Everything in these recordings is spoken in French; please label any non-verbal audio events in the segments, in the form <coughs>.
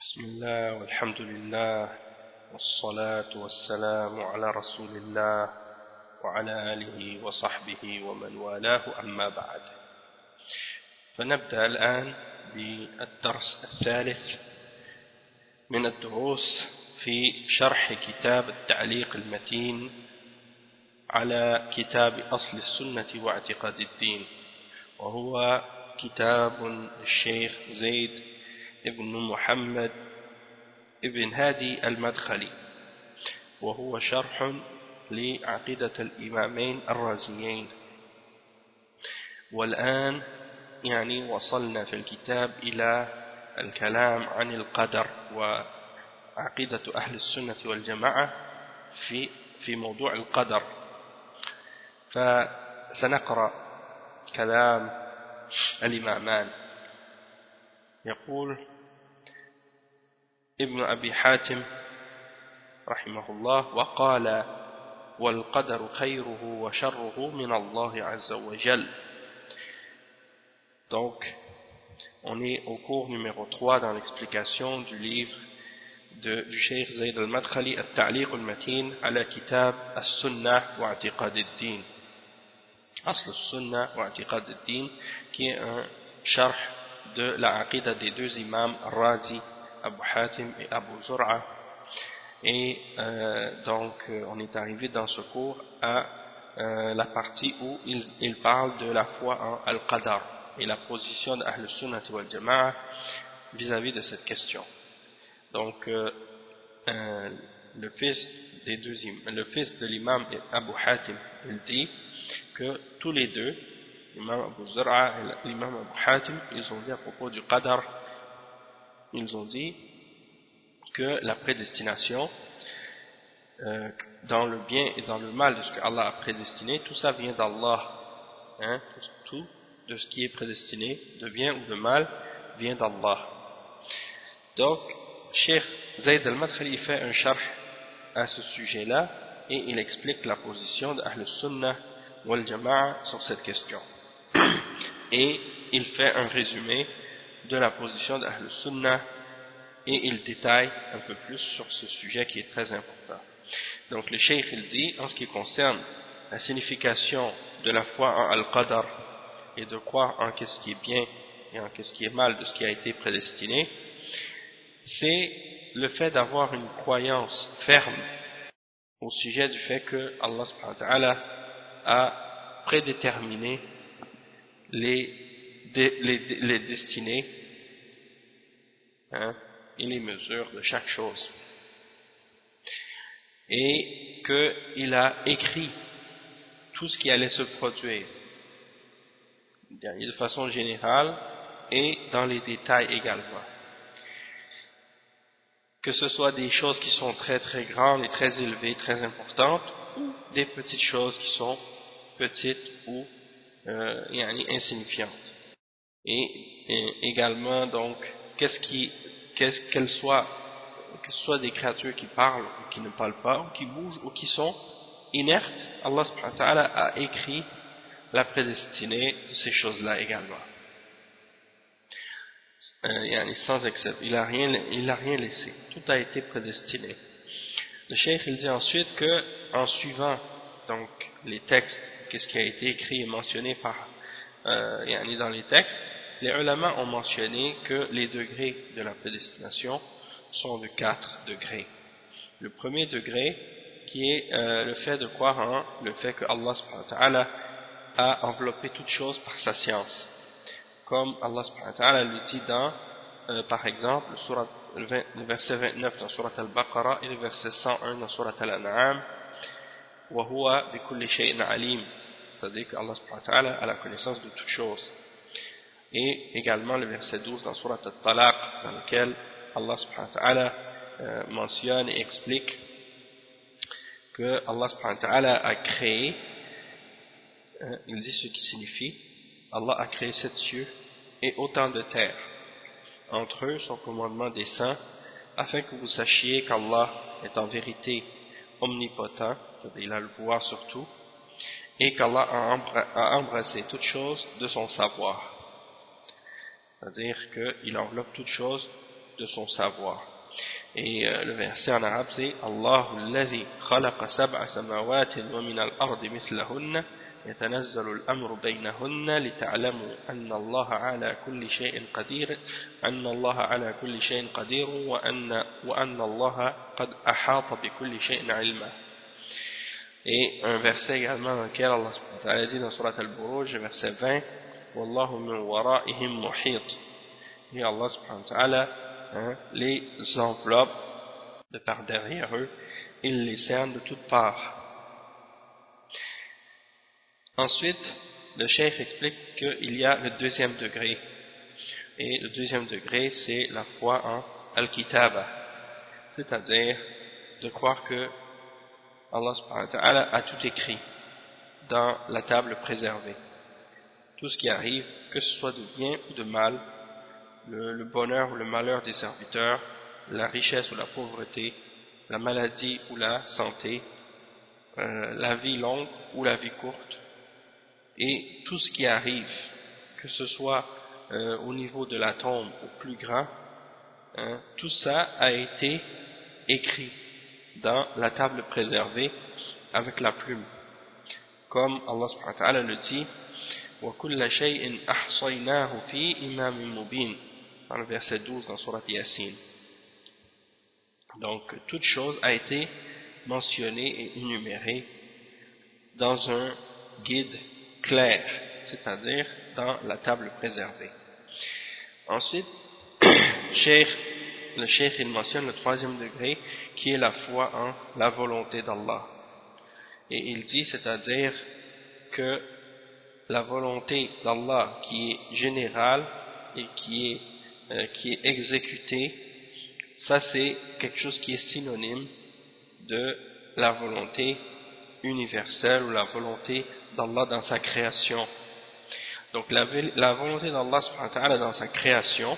بسم الله والحمد لله والصلاة والسلام على رسول الله وعلى آله وصحبه ومن والاه أما بعد. فنبدأ الآن بالدرس الثالث من الدروس في شرح كتاب التعليق المتين على كتاب أصل السنة واعتقاد الدين وهو كتاب الشيخ زيد ابن محمد ابن هادي المدخلي وهو شرح لعقيدة الإمامين الرازيين. والآن يعني وصلنا في الكتاب إلى الكلام عن القدر وعقيدة أهل السنة والجماعة في في موضوع القدر. فسنقرأ كلام الإمامان. يقول ابن أبي حاتم رحمه الله وقال والقدر خيره وشره من الله عز وجل donc on est au cours numéro 3 dans l'explication du livre de, du Cheikh Zayd al-Madkhali al-Ta'liq al-Matin ala kitab al-Sunnah wa Atiqad al-Din Asl al-Sunnah wa Atiqad al-Din qui est un sharh de la aqidah des deux imams Razi, Abu Hatim et Abu Zur'a et euh, donc on est arrivé dans ce cours à euh, la partie où il, il parle de la foi en Al-Qadar et la position d'Ahl Sunnah wal Jama'a vis-à-vis de cette question. Donc, euh, euh, le fils des deux le fils de l'imam Abu Hatim, il dit que tous les deux, l'imam Abu Zur'a et l'imam Abu Hatim, ils ont dit à propos du Qadar, ils ont dit que la prédestination, euh, dans le bien et dans le mal de ce que Allah a prédestiné, tout ça vient d'Allah. Hein, tout, de ce qui est prédestiné, de bien ou de mal, vient d'Allah. Donc, Cheikh Zayd al-Madkhali fait un charh à ce sujet-là et il explique la position d'Ahl Sunnah wal Jama'a sur cette question. <coughs> Et il fait un résumé de la position d'Ahl Sunnah et il détaille un peu plus sur ce sujet qui est très important. Donc le Cheikh il dit, en ce qui concerne la signification de la foi en Al-Qadar et de croire en qu'est-ce qui est bien et en qu'est-ce qui est mal de ce qui a été prédestiné, c'est le fait d'avoir une croyance ferme au sujet du fait que Allah subhanahu wa ta'ala a prédéterminé les, les, destinées hein, et les mesures de chaque chose. Et qu'il a écrit tout ce qui allait se produire de façon générale et dans les détails également. Que ce soit des choses qui sont très très grandes et très élevées, très importantes, ou des petites choses qui sont petites ou euh, insignifiantes. Et, également donc, qu'est-ce qui, qu'est-ce qu'elles soient, que ce des créatures qui parlent ou qui ne parlent pas, ou qui bougent ou qui sont inertes, Allah subhanahu wa a écrit la prédestinée de ces choses-là également. Euh, sans exception, il n'a rien, il a rien laissé. Tout a été prédestiné. Le cheikh il dit ensuite que, en suivant donc les textes, qu'est-ce qui a été écrit et mentionné par, euh, dans les textes, les ulama ont mentionné que les degrés de la prédestination sont de quatre degrés. Le premier degré, qui est euh, le fait de croire en le fait que Allah a enveloppé toute chose par sa science. Comme Allah subhanahu le dit dans, euh, par exemple, le, verset 29 dans Surat al-Baqarah et le verset 101 dans Surat al-An'am, « Wa huwa bi kulli shay'in alim » C'est-à-dire qu'Allah a la connaissance de toutes choses. Et également le verset 12 dans Surat Al-Talaq dans lequel Allah subhanahu euh, mentionne et explique que Allah a créé il dit ce qui signifie Allah a créé sept cieux et autant de terres entre eux son commandement des saints afin que vous sachiez qu'Allah est en vérité omnipotent c'est-à-dire il a le pouvoir sur tout et qu'Allah a embrassé toutes choses de son savoir c'est-à-dire qu'il enveloppe toutes choses de son savoir. Et euh, le verset en arabe c'est Allahu allazi khalaqa sab'a samawatin wa min al-ardi mithlahunna يتنزل الأمر بينهن لتعلموا أن الله على كل شيء قدير أن الله على كل شيء قدير وأن, وأن الله قد أحاط بكل شيء علما et un verset également dans lequel Allah dit dans Surat Al-Buruj, verset 20, Wallahu min wara'ihim muhit. Et Allah hein, les enveloppe de par derrière eux, il les cerne de toutes parts. Ensuite, le cheikh explique qu'il y a le deuxième degré. Et le deuxième degré, c'est la foi en Al-Kitaba. C'est-à-dire de croire que Allah a tout écrit dans la table préservée. Tout ce qui arrive, que ce soit de bien ou de mal, le, bonheur ou le malheur des serviteurs, la richesse ou la pauvreté, la maladie ou la santé, euh, la vie longue ou la vie courte, et tout ce qui arrive, que ce soit euh, au niveau de la tombe ou plus grand, hein, tout ça a été écrit dans la table préservée avec la plume. Comme Allah subhanahu wa ta'ala le dit, وَكُلَّ شَيْءٍ أَحْصَيْنَاهُ فِي إِمَامٍ مُبِينٍ dans le verset 12 dans Surat Yasin. Donc, toute chose a été mentionnée et énumérée dans un guide clair, c'est-à-dire dans la table préservée. Ensuite, <clears throat> le cheikh il mentionne le troisième degré qui est la foi en la volonté d'Allah. Et il dit, c'est-à-dire que la volonté d'Allah qui est générale et qui est, euh, qui est exécutée, ça c'est quelque chose qui est synonyme de la volonté universelle ou la volonté d'Allah dans sa création. Donc la, volonté d'Allah dans sa création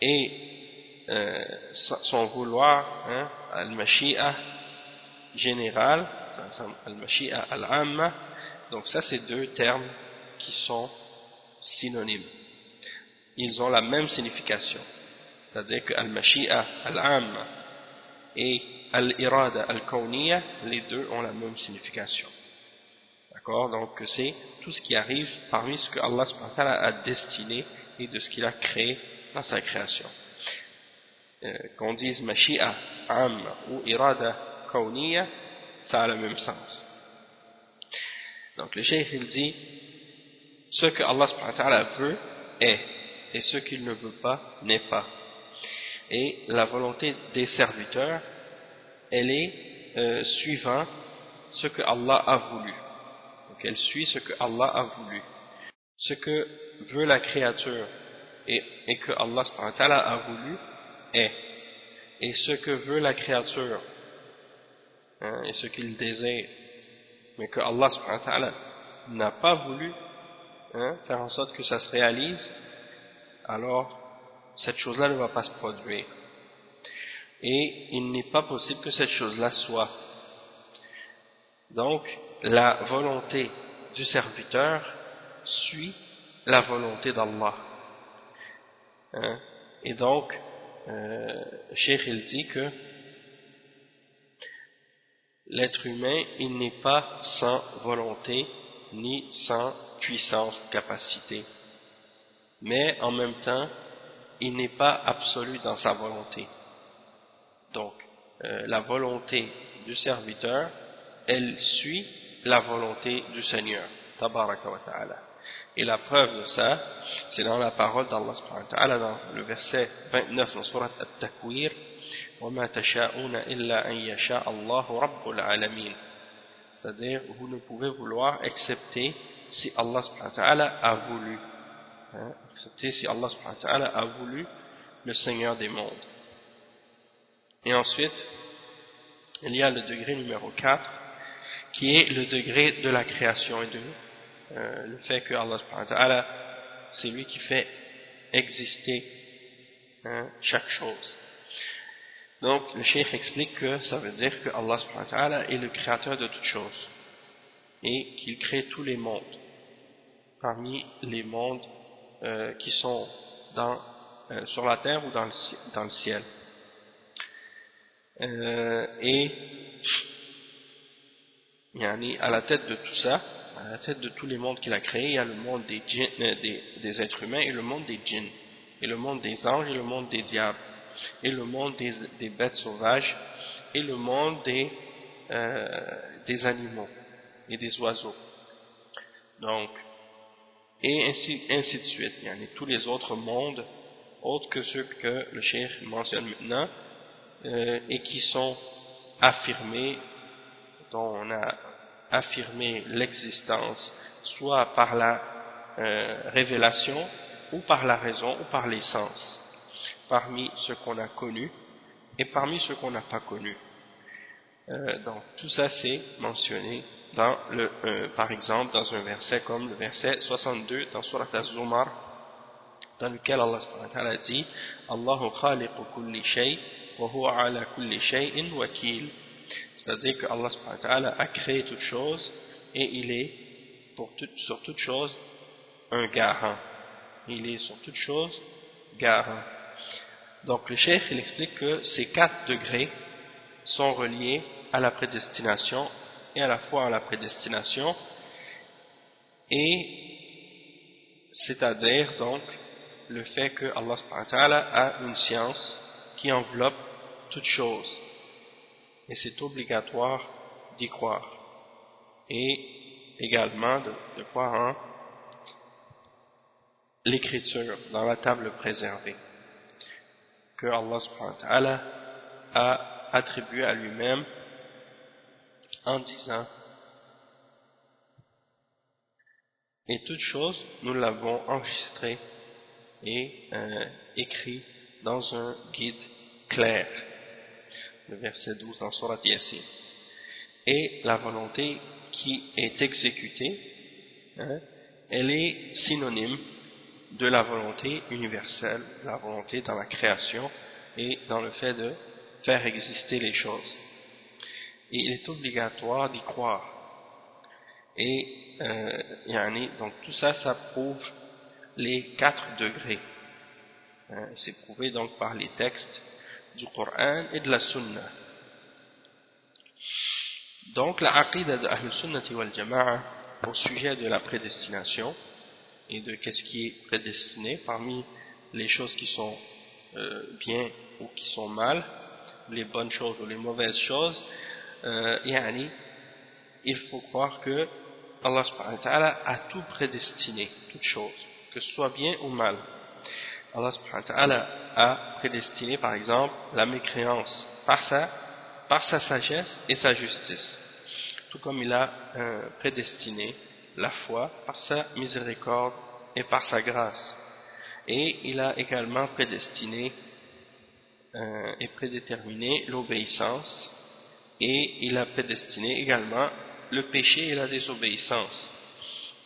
et euh, son vouloir, hein, al-mashi'a général, al-mashi'a al-amma, donc ça c'est deux termes qui sont synonymes. Ils ont la même signification. C'est-à-dire que al-mashi'a al-amma et al-irada al-kawniya, les deux ont la même signification. D'accord? Donc c'est tout ce qui arrive parmi ce que Allah a destiné et de ce qu'il a créé dans sa création. Euh, qu'on dise mashi'a amma ou irada kawniya, ça a le même sens. Donc le cheikh il dit ce que Allah veut est et ce qu'il ne veut pas n'est pas. Et la volonté des serviteurs, elle est euh, suivant ce que Allah a voulu. Donc elle suit ce que Allah a voulu. Ce que veut la créature et, et que Allah a voulu est. Et ce que veut la créature hein, et ce qu'il désire, mais que Allah n'a pas voulu hein, faire en sorte que ça se réalise, alors cette chose-là ne va pas se produire. Et il n'est pas possible que cette chose-là soit. Donc, la volonté du serviteur suit la volonté d'Allah. Hein? Et donc, euh, Cheikh il dit que l'être humain, il n'est pas sans volonté, ni sans puissance, capacité. Mais en même temps, il n'est pas absolu dans sa volonté. Donc, euh, la volonté du serviteur, elle suit la volonté du Seigneur, tabaraka wa. Et la preuve de ça, c'est dans la parole d'Allah subhanahu wa ta'ala, dans le verset 29 dans surat At-Takwir, وَمَا تَشَاءُونَ إِلَّا أَن يَشَاءَ اللَّهُ رَبُّ الْعَالَمِينَ C'est-à-dire, vous ne pouvez vouloir excepter si Allah subhanahu wa ta'ala a voulu. Hein, excepter si Allah subhanahu wa ta'ala a voulu le Seigneur des mondes. Et ensuite, il y a le degré numéro 4, qui est le degré de la création et de euh, le fait que Allah c'est lui qui fait exister hein, chaque chose. Donc le cheikh explique que ça veut dire que Allah est le créateur de toutes choses et qu'il crée tous les mondes parmi les mondes euh, qui sont dans euh, sur la terre ou dans le, dans le ciel. Euh, et à la tête de tout ça, à la tête de tous les mondes qu'il a créés, il y a le monde des, euh, des, êtres humains et le monde des djinns, et le monde des anges et le monde des diables, et le monde des, bêtes sauvages, et le monde des, euh, des animaux et des oiseaux. Donc, et ainsi, ainsi de suite. Il y a tous les autres mondes, autres que ceux que le cheikh mentionne maintenant, euh, et qui sont affirmés, dont on a affirmé l'existence, soit par la euh, révélation, ou par la raison, ou par les sens, parmi ceux qu'on a connus, et parmi ceux qu'on n'a pas connus. Euh, donc, tout ça c'est mentionné dans le, euh, par exemple dans un verset comme le verset 62 dans Surat Az-Zumar dans lequel Allah ta'ala dit Allahu khaliqu kulli shay wa huwa ala kulli shay'in wakil c'est-à-dire que Allah a créé toute chose et il est sur toute chose un garant. Il est sur toute chose garant. Donc le cheikh il explique que ces quatre degrés sont reliés à la prédestination et à la fois à la prédestination. Et c'est-à-dire donc le fait que Allah a une science qui enveloppe toute chose et c'est obligatoire d'y croire. Et également de, croire en l'écriture dans la table préservée que Allah a attribué à lui-même en disant et toute chose nous l'avons enregistré et euh, écrit dans un guide clair le verset 12 dans Surat Yassin et la volonté qui est exécutée hein, elle est synonyme de la volonté universelle la volonté dans la création et dans le fait de faire exister les choses et il est obligatoire d'y croire. Et euh, donc tout ça, ça prouve les quatre degrés. Hein, c'est prouvé donc par les textes du Coran et de la Sunna. Donc la aqidah de Ahl Sunnati wal Jama'a au sujet de la prédestination et de qu'est-ce qui est prédestiné parmi les choses qui sont euh, bien ou qui sont mal, les bonnes choses ou les mauvaises choses, euh, il faut croire que Allah subhanahu wa ta'ala a tout prédestiné, toutes choses, que ce soit bien ou mal. Allah a prédestiné par exemple la mécréance par sa, par sa sagesse et sa justice. Tout comme il a euh, prédestiné la foi par sa miséricorde et par sa grâce. Et il a également prédestiné euh, et prédéterminé l'obéissance et il a prédestiné également le péché et la désobéissance.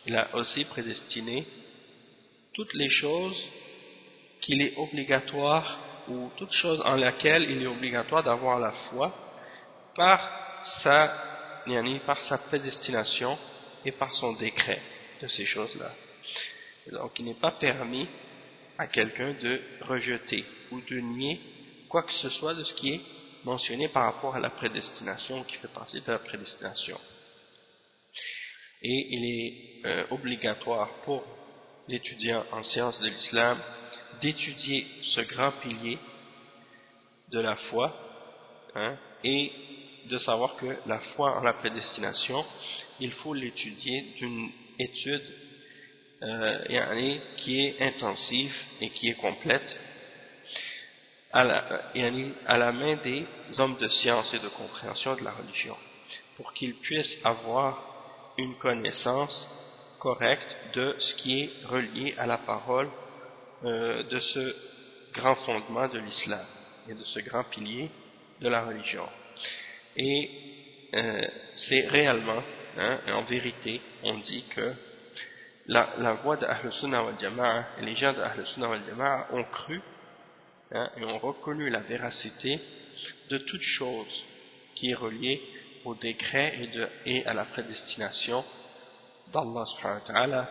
Il a aussi prédestiné toutes les choses qu'il est obligatoire ou toutes choses en laquelle il est obligatoire d'avoir la foi par sa, par sa prédestination et par son décret de ces choses-là. Donc il n'est pas permis à quelqu'un de rejeter ou de nier quoi que ce soit de ce qui est mentionné par rapport à la prédestination qui fait partie de la prédestination. Et il est euh, obligatoire pour l'étudiant en sciences de l'islam d'étudier ce grand pilier de la foi hein, et de savoir que la foi en la prédestination, il faut l'étudier d'une étude euh, qui est intensive et qui est complète à la, main des hommes de science et de compréhension de la religion, pour qu'ils puissent avoir une connaissance correcte de ce qui est relié à la parole euh, de ce grand fondement de l'islam et de ce grand pilier de la religion. Et euh, c'est réellement, hein, en vérité, on dit que la, la voix de Sunnah wal Jama'a les gens de Sunnah wal Jama'a ont cru Hein, et ont reconnu la véracité de toute chose qui est reliée au décret et, et à la prédestination d'Allah subhanahu wa ta'ala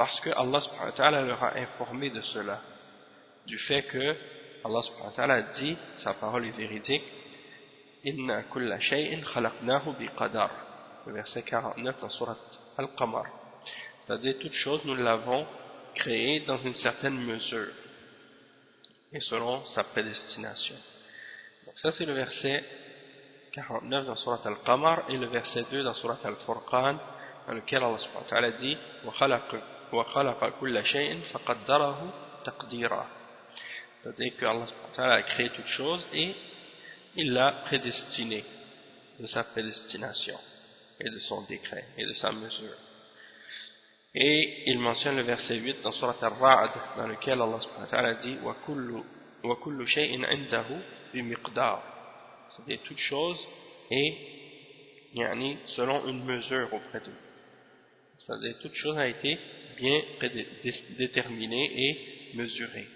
parce que Allah wa ta'ala leur a informé de cela du fait que Allah wa ta'ala dit, sa parole est véridique, Inna kulla shay'in khalaqnahu biqadar. Le verset 49 dans surat Al-Qamar. C'est-à-dire, toute chose, nous l'avons créée dans une certaine mesure et selon sa prédestination. Donc ça c'est le verset 49 dans surat Al-Qamar et le verset 2 dans surat Al-Furqan dans lequel Allah subhanahu wa ta'ala dit وَخَلَقَ كُلَّ شَيْءٍ فَقَدَّرَهُ تَقْدِيرًا c'est-à-dire que Allah subhanahu wa ta'ala a créé toute chose et il l'a prédestiné de sa prédestination et de son décret et de sa mesure et il mentionne le verset 8 dans Surat Al-Ra'd, dans lequel Allah subhanahu wa ta'ala dit وَكُلُّ شَيْءٍ عِنْدَهُ بِمِقْدَارٍ C'est-à-dire toute chose est yani, selon une mesure auprès de lui. C'est-à-dire toute chose a été bien déterminée et mesurée.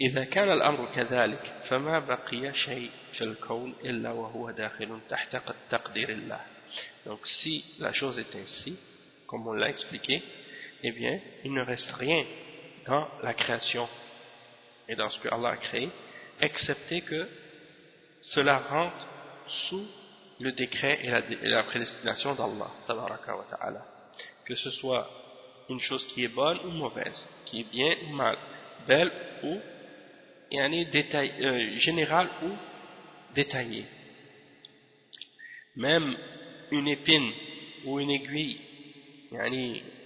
إذا كان الأمر كذلك فما بقي شيء في الكون إلا وهو داخل تحت تقدير الله. Donc si la chose est ainsi, comme on l'a expliqué, eh bien, il ne reste rien dans la création et dans ce que Allah a créé, excepté que cela rentre sous le décret et la, prédestination d'Allah, que ce soit une chose qui est bonne ou mauvaise, qui est bien ou mal, belle ou euh, générale ou détaillée. Même une épine ou une aiguille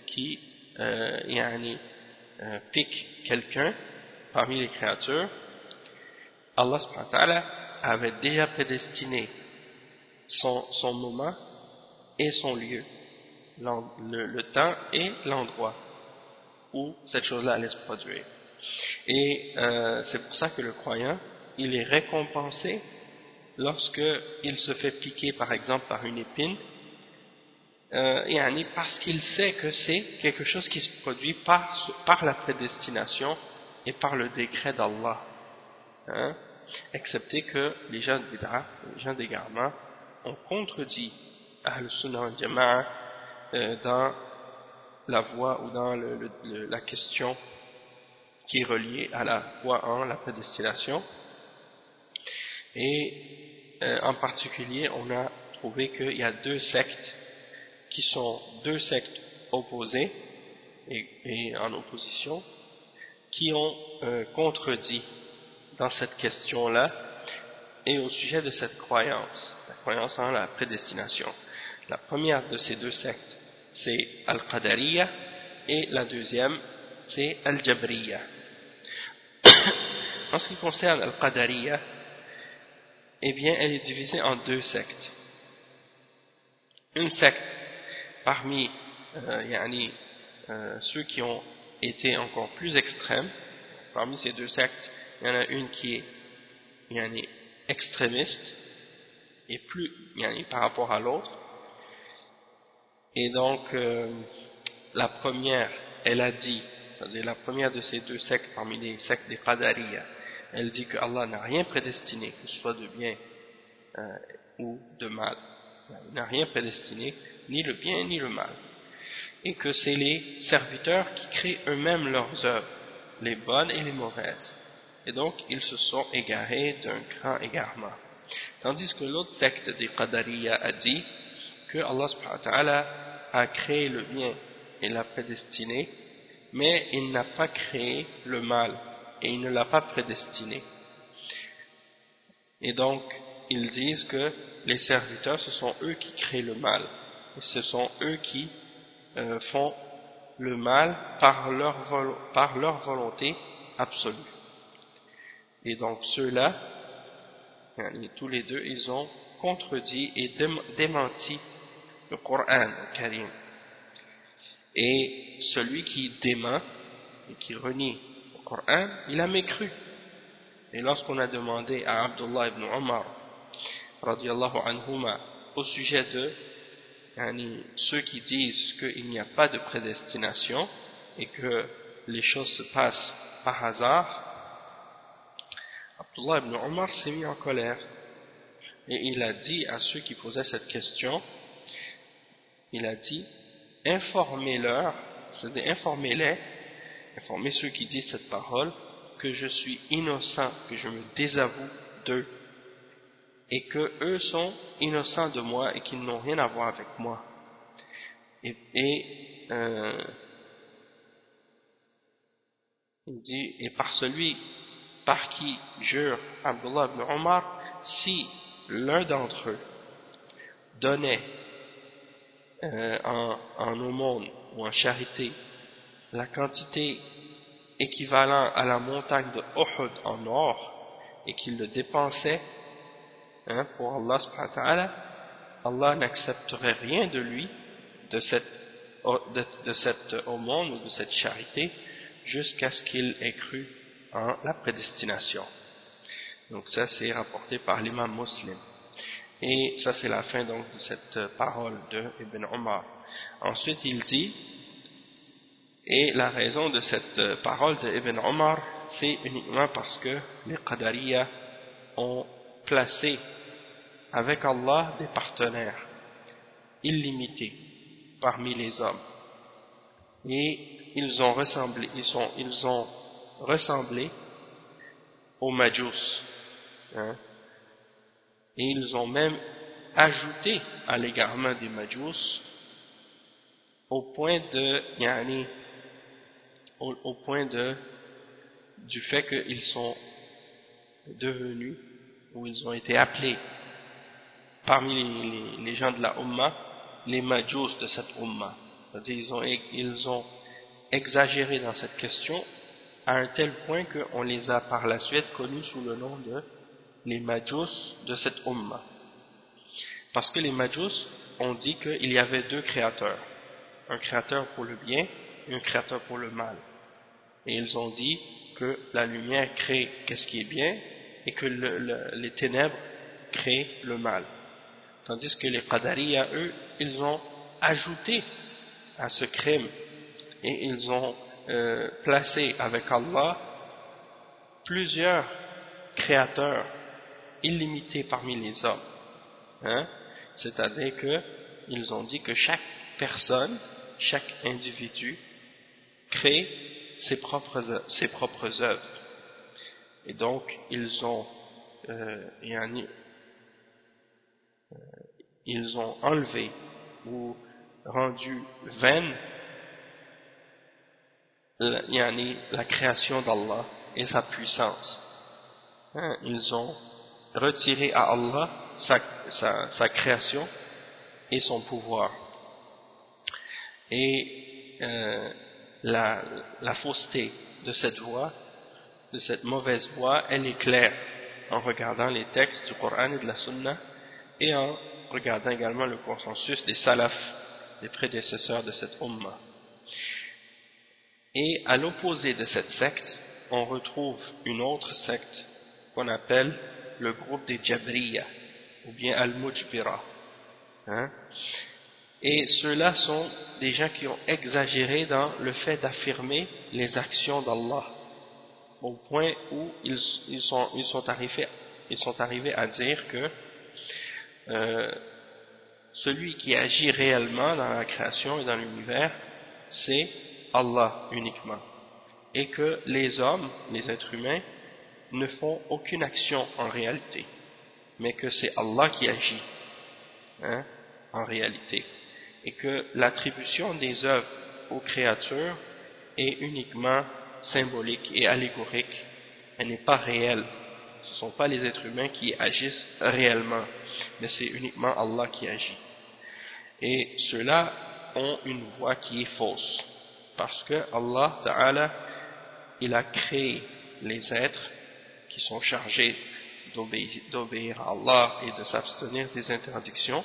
qui euh, euh, pique quelqu'un parmi les créatures, Allah avait déjà prédestiné son, son moment et son lieu, le, temps et l'endroit où cette chose-là allait se produire. Et euh, c'est pour ça que le croyant, il est récompensé lorsqu'il se fait piquer par exemple par une épine euh, parce qu'il sait que c'est quelque chose qui se produit par, la prédestination et par le décret d'Allah. Hein, excepté que les gens de Bid'a, les gens d'égarement, ont contredit Ahl-Sunnah al-Jama'a euh, dans la voie ou dans le, la question qui est reliée à la voie en la prédestination. Et euh, en particulier, on a trouvé qu'il y a deux sectes qui sont deux sectes opposées et, en opposition, qui ont euh, contredit dans cette question-là et au sujet de cette croyance, la croyance en la prédestination. La première de ces deux sectes, c'est Al-Qadariya et la deuxième, c'est Al-Jabriya. <coughs> en ce qui concerne Al-Qadariya, eh bien, elle est divisée en deux sectes. Une secte parmi euh, euh, ceux qui ont été encore plus extrêmes, parmi ces deux sectes, il y en a une qui est yani, extrémiste et plus yani, par rapport à l'autre. Et donc, euh, la première, elle a dit, c'est-à-dire la première de ces deux sectes parmi les sectes des Qadariya, elle dit que Allah n'a rien prédestiné, que ce soit de bien ou de mal. Il n'a rien prédestiné, ni le bien ni le mal. Et que c'est les serviteurs qui créent eux-mêmes leurs œuvres, les bonnes et les mauvaises. Et donc, ils se sont égarés d'un grand égarement. Tandis que l'autre secte des Qadariya a dit que Allah a créé le bien et l'a prédestiné, mais il n'a pas créé le mal et il ne l'a pas prédestiné. Et donc, ils disent que les serviteurs, ce sont eux qui créent le mal. Et ce sont eux qui euh, font le mal par leur, par leur volonté absolue. Et donc ceux-là, tous les deux, ils ont contredit et démenti le Coran Karim. Et celui qui dément et qui renie le Coran, il a mécru. Et lorsqu'on a demandé à Abdullah ibn Omar anhuma, au sujet de ceux qui disent qu'il n'y a pas de prédestination et que les choses se passent par hasard, Abdullah ibn Omar s'est mis en colère et il a dit à ceux qui posaient cette question, il a dit, informez-leur, informez-les, informez ceux qui disent cette parole, que je suis innocent, que je me désavoue d'eux, et que eux sont innocents de moi et qu'ils n'ont rien à voir avec moi. Et, euh, il dit, et par celui par qui jure Abdullah ibn Omar, si l'un d'entre eux donnait euh, en, aumône ou en charité la quantité équivalente à la montagne de Uhud en or et qu'il le dépensait hein, pour Allah subhanahu Allah n'accepterait rien de lui de cette, de, de aumône ou de cette charité jusqu'à ce qu'il ait cru en la prédestination. Donc ça c'est rapporté par l'imam muslim. Et ça c'est la fin donc de cette parole de Ibn Omar. Ensuite il dit, et la raison de cette parole de Ibn Omar, c'est uniquement parce que les Qadariya ont placé avec Allah des partenaires illimités parmi les hommes. Et ils ont ressemblé, ils, sont, ils ont ressemblé aux Majus. Hein. Et ils ont même ajouté à l'égarement des Majus au point de, yani, au, au, point de, du fait qu'ils sont devenus, ou ils ont été appelés parmi les, gens de la Ummah, les Majus de cette Ummah. C'est-à-dire ils ont, ils ont exagéré dans cette question à un tel point qu'on les a par la suite connus sous le nom de les Majus de cette Ummah. Parce que les Majus ont dit qu'il y avait deux créateurs, un créateur pour le bien et un créateur pour le mal. Et ils ont dit que la lumière crée qu'est-ce qui est bien et que le, les ténèbres créent le mal. Tandis que les Qadariya, eux, ils ont ajouté à ce crime et ils ont euh, placé avec Allah plusieurs créateurs illimités parmi les hommes. Hein? C'est-à-dire qu'ils ont dit que chaque personne, chaque individu crée ses propres, ses propres œuvres. Et donc, ils ont, euh, euh ils ont enlevé ou rendu vaine la création d'Allah et sa puissance. Hein, ils ont retiré à Allah sa, création et son pouvoir. Et euh, la, la fausseté de cette voie, de cette mauvaise voie, elle est claire en regardant les textes du Coran et de la Sunna et en regardant également le consensus des salafs, des prédécesseurs de cette ummah. Et à l'opposé de cette secte, on retrouve une autre secte qu'on appelle le groupe des Jabriya, ou bien Al-Mujbira. Hein. Et ceux-là sont des gens qui ont exagéré dans le fait d'affirmer les actions d'Allah, au point où ils, ils, sont, ils, sont arrivés, ils sont arrivés à dire que euh, celui qui agit réellement dans la création et dans l'univers, c'est Allah uniquement et que les hommes, les êtres humains, ne font aucune action en réalité, mais que c'est Allah qui agit hein, en réalité, et que l'attribution des œuvres aux créatures est uniquement symbolique et allégorique, elle n'est pas réelle. Ce ne sont pas les êtres humains qui agissent réellement, mais c'est uniquement Allah qui agit. Et ceux-là ont une voix qui est fausse parce que Allah Ta'ala il a créé les êtres qui sont chargés d'obéir à Allah et de s'abstenir des interdictions.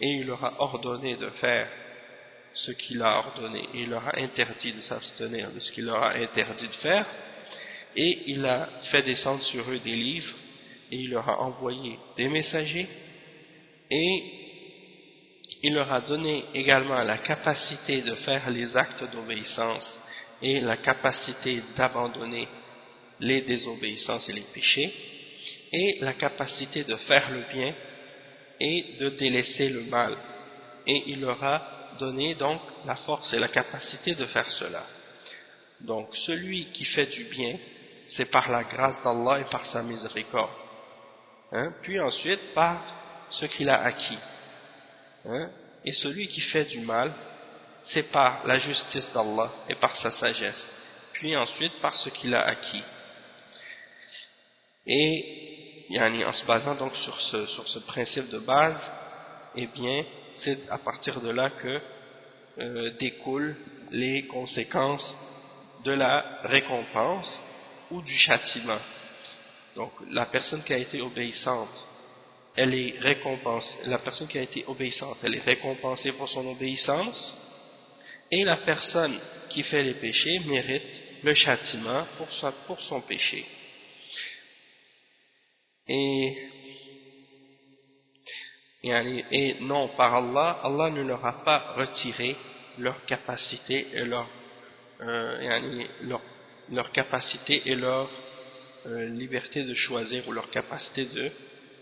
Et il leur a ordonné de faire ce qu'il a ordonné. Et il leur a interdit de s'abstenir de ce qu'il leur a interdit de faire. Et il a fait descendre sur eux des livres et il leur a envoyé des messagers. Et il leur a donné également la capacité de faire les actes d'obéissance et la capacité d'abandonner les désobéissances et les péchés et la capacité de faire le bien et de délaisser le mal et il leur a donné donc la force et la capacité de faire cela donc celui qui fait du bien c'est par la grâce d'Allah et par sa miséricorde. Hein? Puis ensuite par ce qu'il a acquis. Hein? Et celui qui fait du mal, c'est par la justice d'Allah et par sa sagesse. Puis ensuite par ce qu'il a acquis. Et en se basant donc sur ce, principe de base, eh bien, c'est à partir de là que euh, découlent les conséquences de la récompense ou du châtiment. Donc, la personne qui a été obéissante, elle est récompensée. La personne qui a été obéissante, elle est récompensée pour son obéissance, et la personne qui fait les péchés mérite le châtiment pour son péché. Et, non, par Allah, Allah ne leur a pas retiré leur capacité et leur, euh, capacité et leur euh, liberté de choisir ou leur capacité de,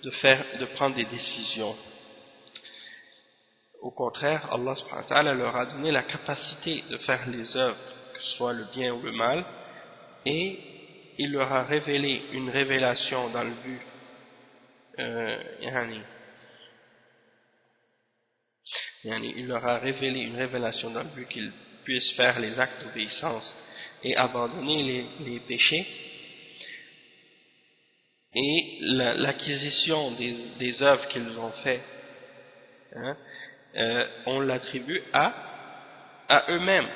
de, faire, de prendre des décisions. Au contraire, Allah leur a donné la capacité de faire les œuvres, que ce soit le bien ou le mal, et il leur a révélé une révélation dans le but euh, il leur a révélé une révélation dans le but qu'ils puissent faire les actes d'obéissance et abandonner les, péchés. Et l'acquisition des, œuvres qu'ils ont fait hein, euh, on l'attribue à, à eux-mêmes.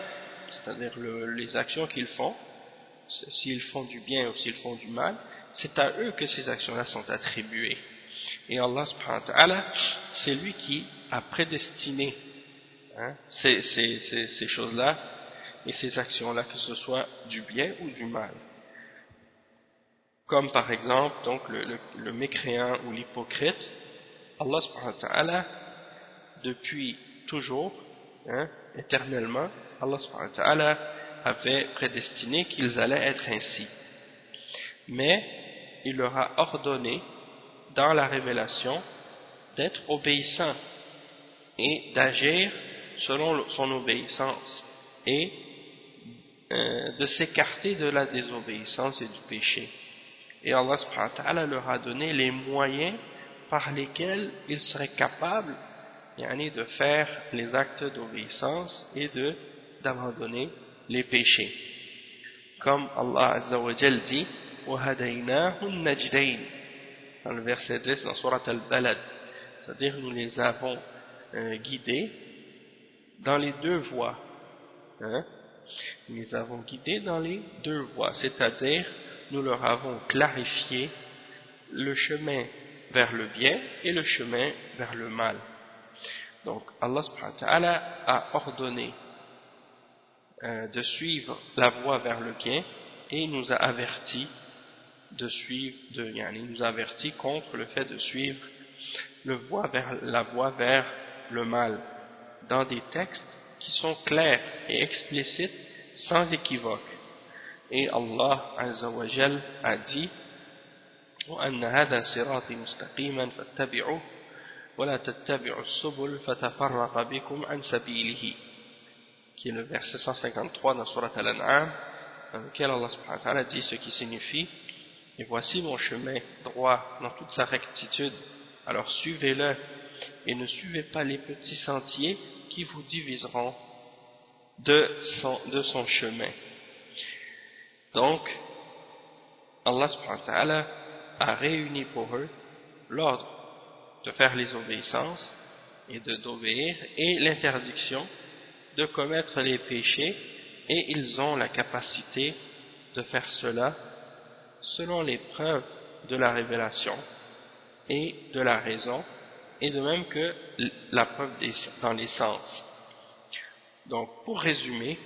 C'est-à-dire les actions qu'ils font s'ils font du bien ou s'ils font du mal c'est à eux que ces actions-là sont attribuées et Allah c'est lui qui a prédestiné hein, ces, choses-là et ces actions-là, que ce soit du bien ou du mal. Comme par exemple donc le, le, mécréant ou l'hypocrite, Allah subhanahu depuis toujours, hein, éternellement, Allah subhanahu avait prédestiné qu'ils allaient être ainsi. Mais il leur a ordonné dans la révélation d'être obéissant et d'agir selon son obéissance et euh, de s'écarter de la désobéissance et du péché. Et Allah subhanahu leur a donné les moyens par lesquels ils seraient capables de faire les actes d'obéissance et d'abandonner les péchés. Comme Allah Azza wa dit وَهَدَيْنَاهُ النَّجْدَيْنِ dans le verset 10 dans al-Balad. C'est-à-dire nous les avons euh, guidés dans les deux voies. Hein? Nous les avons guidés dans les deux voies. C'est-à-dire nous leur avons clarifié le chemin vers le bien et le chemin vers le mal. Donc Allah subhanahu wa ta'ala a ordonné euh, de suivre la voie vers le bien et nous a averti de suivre, de, il nous avertit contre le fait de suivre le voie vers, la voie vers le mal dans des textes qui sont clairs et explicites sans équivoque. Et Allah Azza wa Jal a dit وأن هذا صراطي مستقيما فاتبعوه ولا تتبعوا السبل فتفرق بكم عن سبيله qui est le verset 153 dans Surat Al-An'am dans lequel Allah subhanahu wa ta'ala dit ce qui signifie et voici mon chemin droit dans toute sa rectitude. Alors suivez-le et ne suivez pas les petits sentiers qui vous diviseront de son, chemin. Donc, Allah a réuni pour eux l'ordre de faire les obéissances et d'obéir et l'interdiction de commettre les péchés et ils ont la capacité de faire cela selon les preuves de la révélation et de la raison, et de même que la preuve dans les sens. Donc, pour résumer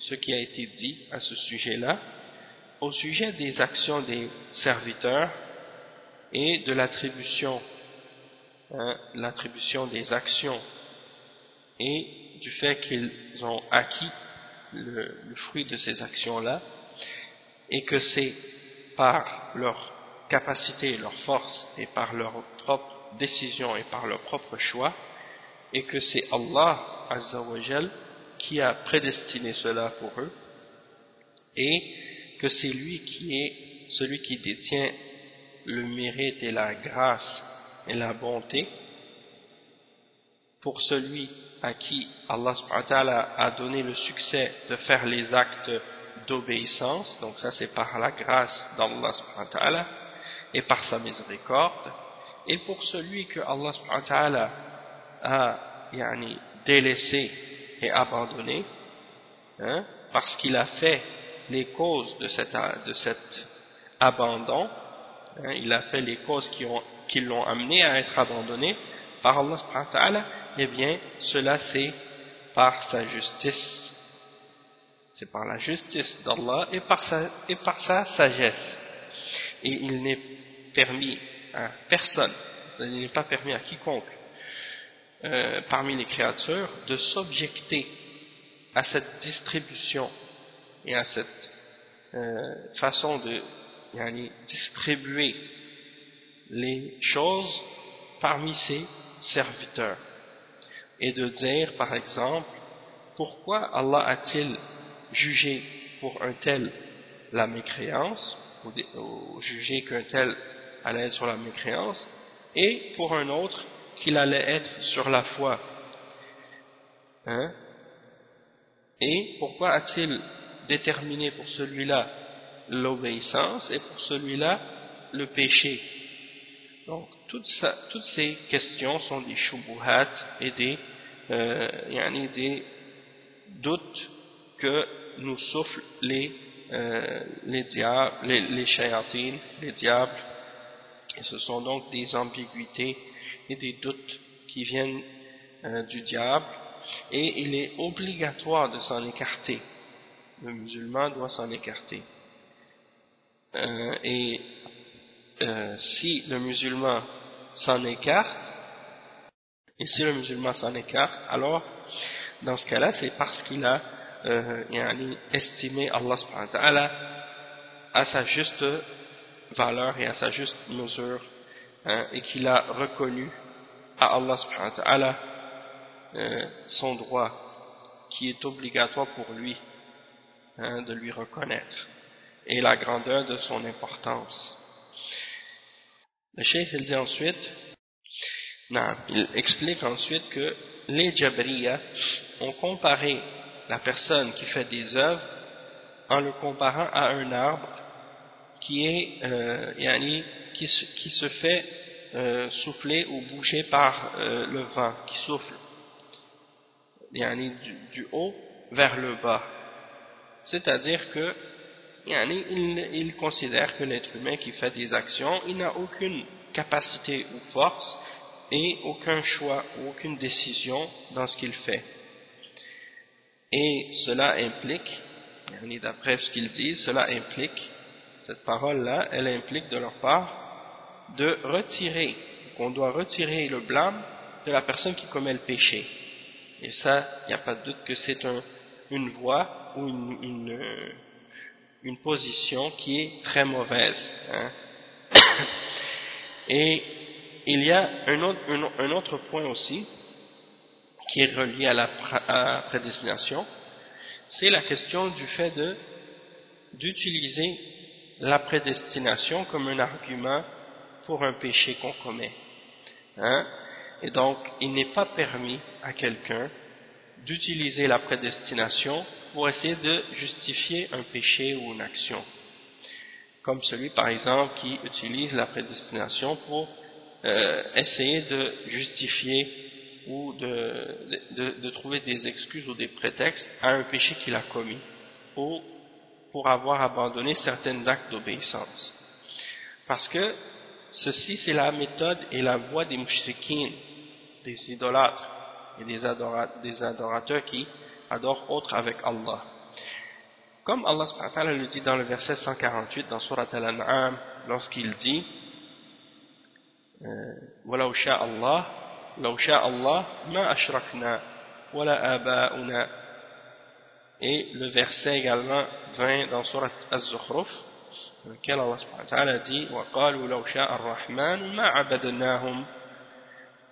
ce qui a été dit à ce sujet-là, au sujet des actions des serviteurs et de l'attribution hein, l'attribution des actions et du fait qu'ils ont acquis le fruit de ces actions-là et que c'est par leur capacité, leur force et par leur propre décision et par leur propre choix et que c'est Allah Azza qui a prédestiné cela pour eux et que c'est lui qui est celui qui détient le mérite et la grâce et la bonté pour celui à qui Allah a donné le succès de faire les actes d'obéissance, donc ça c'est par la grâce d'Allah et par sa miséricorde, et pour celui que Allah a yani, délaissé et abandonné, hein, parce qu'il a fait les causes de, cette, de cet abandon, hein, il a fait les causes qui, ont, qui l'ont amené à être abandonné par Allah eh bien cela c'est par sa justice c'est par la justice d'Allah et, par sa, et par sa sagesse. Et il n'est permis à personne il n'est pas permis à quiconque euh, parmi les créatures de s'objecter à cette distribution et à cette euh, façon de distribuer les choses parmi ses serviteurs. Et de dire par exemple pourquoi Allah a-t-il jugé pour un tel la mécréance ou, jugé qu'un tel allait être sur la mécréance et pour un autre qu'il allait être sur la foi hein? et pourquoi a-t-il déterminé pour celui-là l'obéissance et pour celui-là le péché? Donc toutes, ces questions sont des shubuhat et des, euh, des doutes que nous soufflent les, euh, les diables, les, les les diables. Et ce sont donc des ambiguïtés et des doutes qui viennent euh, du diable. Et il est obligatoire de s'en écarter. Le musulman doit s'en écarter. et euh, si le musulman s'en écarte, et si le musulman s'en écarte, alors dans ce cas-là, c'est parce qu'il a euh, estimé Allah à sa juste valeur et à sa juste mesure, hein, et qu'il a reconnu à Allah euh, son droit qui est obligatoire pour lui hein, de lui reconnaître et la grandeur de son importance. Le chef il dit ensuite, non, il explique ensuite que les Jabriya ont comparé la personne qui fait des œuvres en le comparant à un arbre qui est euh, qui, se fait euh, souffler ou bouger par euh, le vent qui souffle du, haut vers le bas c'est-à-dire que il, considère que l'être humain qui fait des actions, n'a aucune capacité ou force et aucun choix ou aucune décision dans ce qu'il fait. Et cela implique, d'après ce qu'ils disent, cela implique, cette parole-là, elle implique de leur part de retirer, qu'on doit retirer le blâme de la personne qui commet le péché. Et ça, il n'y a pas de doute que c'est un, une voie ou une, une une position qui est très mauvaise. Hein. <coughs> Et il y a un autre, un autre, point aussi qui est relié à la, prédestination, c'est la question du fait de d'utiliser la prédestination comme un argument pour un péché qu'on commet. Hein. Et donc, il n'est pas permis à quelqu'un d'utiliser la prédestination pour essayer de justifier un péché ou une action. Comme celui, par exemple, qui utilise la prédestination pour euh, essayer de justifier ou de, de, de, trouver des excuses ou des prétextes à un péché qu'il a commis ou pour avoir abandonné certains actes d'obéissance. Parce que ceci, c'est la méthode et la voie des mouchriquines, des idolâtres et des, adorateurs qui adorent autre avec Allah. Comme Allah le dit dans le verset 148 dans Surat Al-An'am, lorsqu'il dit euh, « Voilà Allah » لَوْ شَاءَ اللَّهُ مَا أَشْرَكْنَا وَلَا آبَاؤُنَا Et le verset également 20 dans Surat Az-Zukhruf, dans lequel Allah dit وَقَالُوا لَوْ شَاءَ الرَّحْمَنُ مَا عَبَدْنَاهُمْ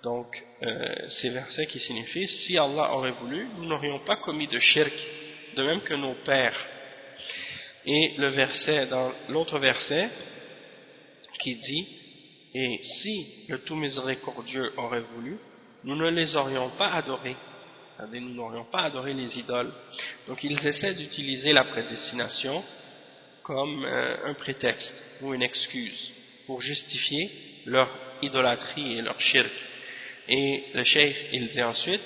donc euh, ces versets qui signifient si Allah aurait voulu nous n'aurions pas commis de shirk de même que nos pères Et le verset, dans l'autre verset, qui dit et si le tout miséricordieux aurait voulu, nous ne les aurions pas adorés. Nous n'aurions pas adoré les idoles. Donc ils essaient d'utiliser la prédestination comme euh, un prétexte ou une excuse pour justifier leur idolâtrie et leur shirk. Et le cheikh, il dit ensuite,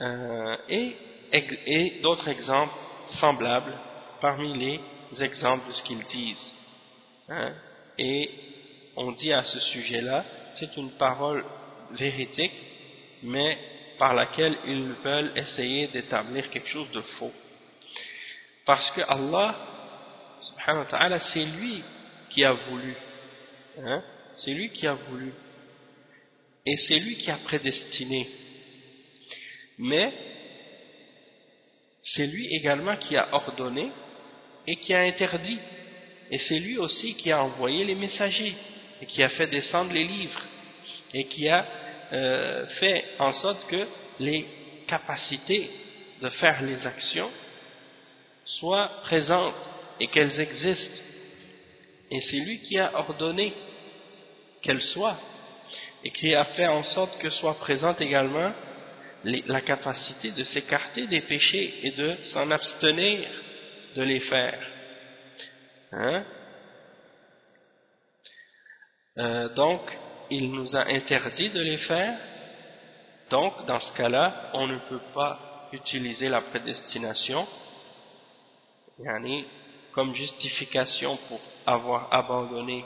euh, et, d'autres exemples semblables parmi les exemples de ce qu'ils disent. Hein. Et on dit à ce sujet-là, c'est une parole véridique, mais par laquelle ils veulent essayer d'établir quelque chose de faux. Parce que Allah, subhanahu c'est lui qui a voulu. Hein? C'est lui qui a voulu. Et c'est lui qui a prédestiné. Mais, c'est lui également qui a ordonné et qui a interdit. Et c'est lui aussi qui a envoyé les messagers et qui a fait descendre les livres et qui a euh, fait en sorte que les capacités de faire les actions soient présentes et qu'elles existent. Et c'est lui qui a ordonné qu'elles soient et qui a fait en sorte que soit présente également la capacité de s'écarter des péchés et de s'en abstenir de les faire. Hein? Euh, donc, il nous a interdit de les faire. Donc, dans ce cas-là, on ne peut pas utiliser la prédestination comme justification pour avoir abandonné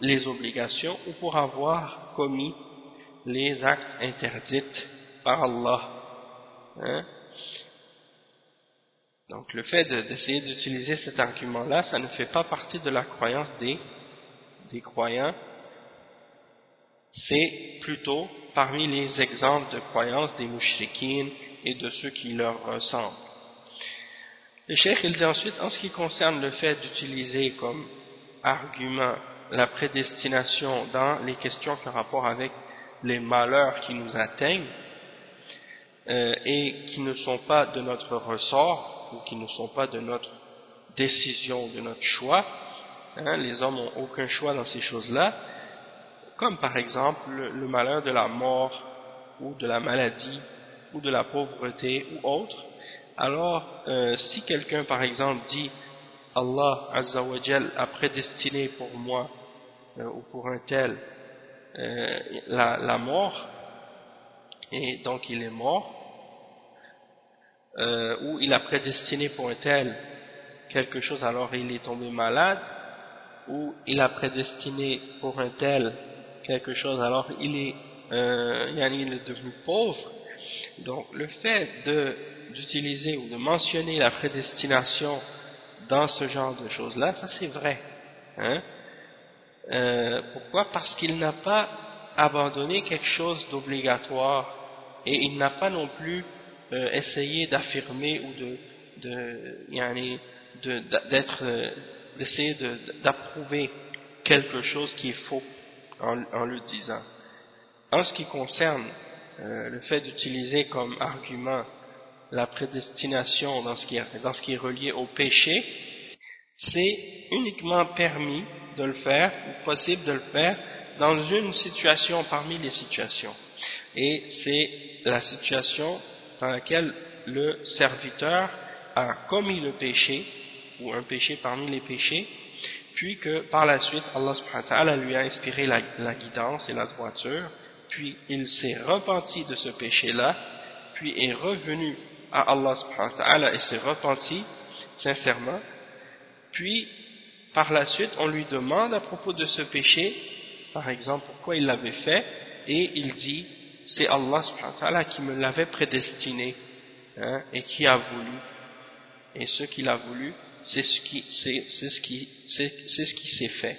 les obligations ou pour avoir commis les actes interdits par Allah. Hein? Donc le fait d'essayer d'utiliser cet argument-là, ça ne fait pas partie de la croyance des, des croyants, c'est plutôt parmi les exemples de croyance des mouchriquines et de ceux qui leur ressemblent. Le cheikh il dit ensuite, en ce qui concerne le fait d'utiliser comme argument la prédestination dans les questions qui ont rapport avec les malheurs qui nous atteignent euh, et qui ne sont pas de notre ressort ou qui ne sont pas de notre décision, de notre choix, hein, les hommes n'ont aucun choix dans ces choses-là, comme par exemple le, malheur de la mort ou de la maladie ou de la pauvreté ou autre, alors euh, si quelqu'un par exemple dit Allah a prédestiné pour moi euh, ou pour un tel euh, la, mort et donc il est mort ou il a prédestiné pour un tel quelque chose alors il est tombé malade ou il a prédestiné pour un tel quelque chose. Alors il est, il est devenu pauvre. Donc le fait d'utiliser ou de mentionner la prédestination dans ce genre de choses là ça c'est vrai hein. Euh, pourquoi? Parce qu'il n'a pas abandonné quelque chose d'obligatoire et il n'a pas non plus euh, essayé d'affirmer ou de euh, d'essayer d'approuver quelque chose qui est faux en, le disant. En ce qui concerne le fait d'utiliser comme argument la prédestination dans ce qui est, dans ce qui est relié au péché, c'est uniquement permis de le faire, ou possible de le faire, dans une situation parmi les situations. Et c'est la situation dans laquelle le serviteur a commis le péché, ou un péché parmi les péchés, puis que par la suite Allah subhanahu wa ta'ala lui a inspiré la, guidance et la droiture, puis il s'est repenti de ce péché-là, puis est revenu à Allah subhanahu wa ta'ala et s'est repenti sincèrement, puis par la suite on lui demande à propos de ce péché, par exemple pourquoi il l'avait fait, et il dit c'est Allah subhanahu qui me l'avait prédestiné hein, et qui a voulu. Et ce qu'il a voulu, c'est ce qui c'est ce s'est fait.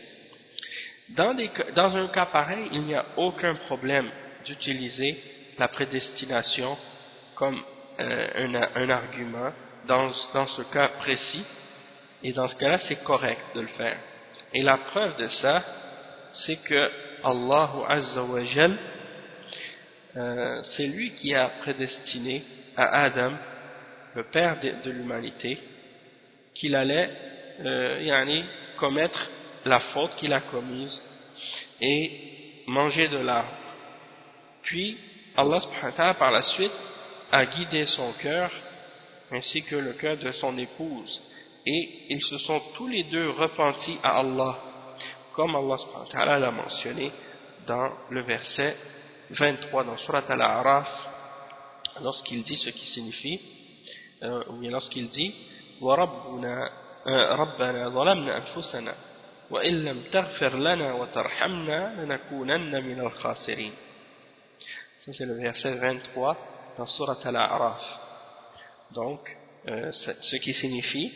Dans, des, dans un cas pareil, il n'y a aucun problème d'utiliser la prédestination comme euh, un, un, argument dans, dans ce cas précis et dans ce cas-là, c'est correct de le faire. Et la preuve de ça, c'est que Allah wa euh, c'est lui qui a prédestiné à Adam, le père de, l'humanité, qu'il allait euh, commettre la faute qu'il a commise et manger de l'arbre. Puis, Allah par la suite a guidé son cœur ainsi que le cœur de son épouse et ils se sont tous les deux repentis à Allah comme Allah l'a mentionné dans le verset 23 dans Surat Al-A'raf lorsqu'il dit ce qui signifie euh, ou bien lorsqu'il dit وَرَبَّنَا رَبَّنَا ظَلَمْنَا أَنفُسَنَا وَإِن لَّمْ تَغْفِرْ لَنَا وَتَرْحَمْنَا لَنَكُونَنَّ مِنَ الْخَاسِرِينَ ça c'est le verset 23 dans Surat Al-A'raf donc euh, ce qui signifie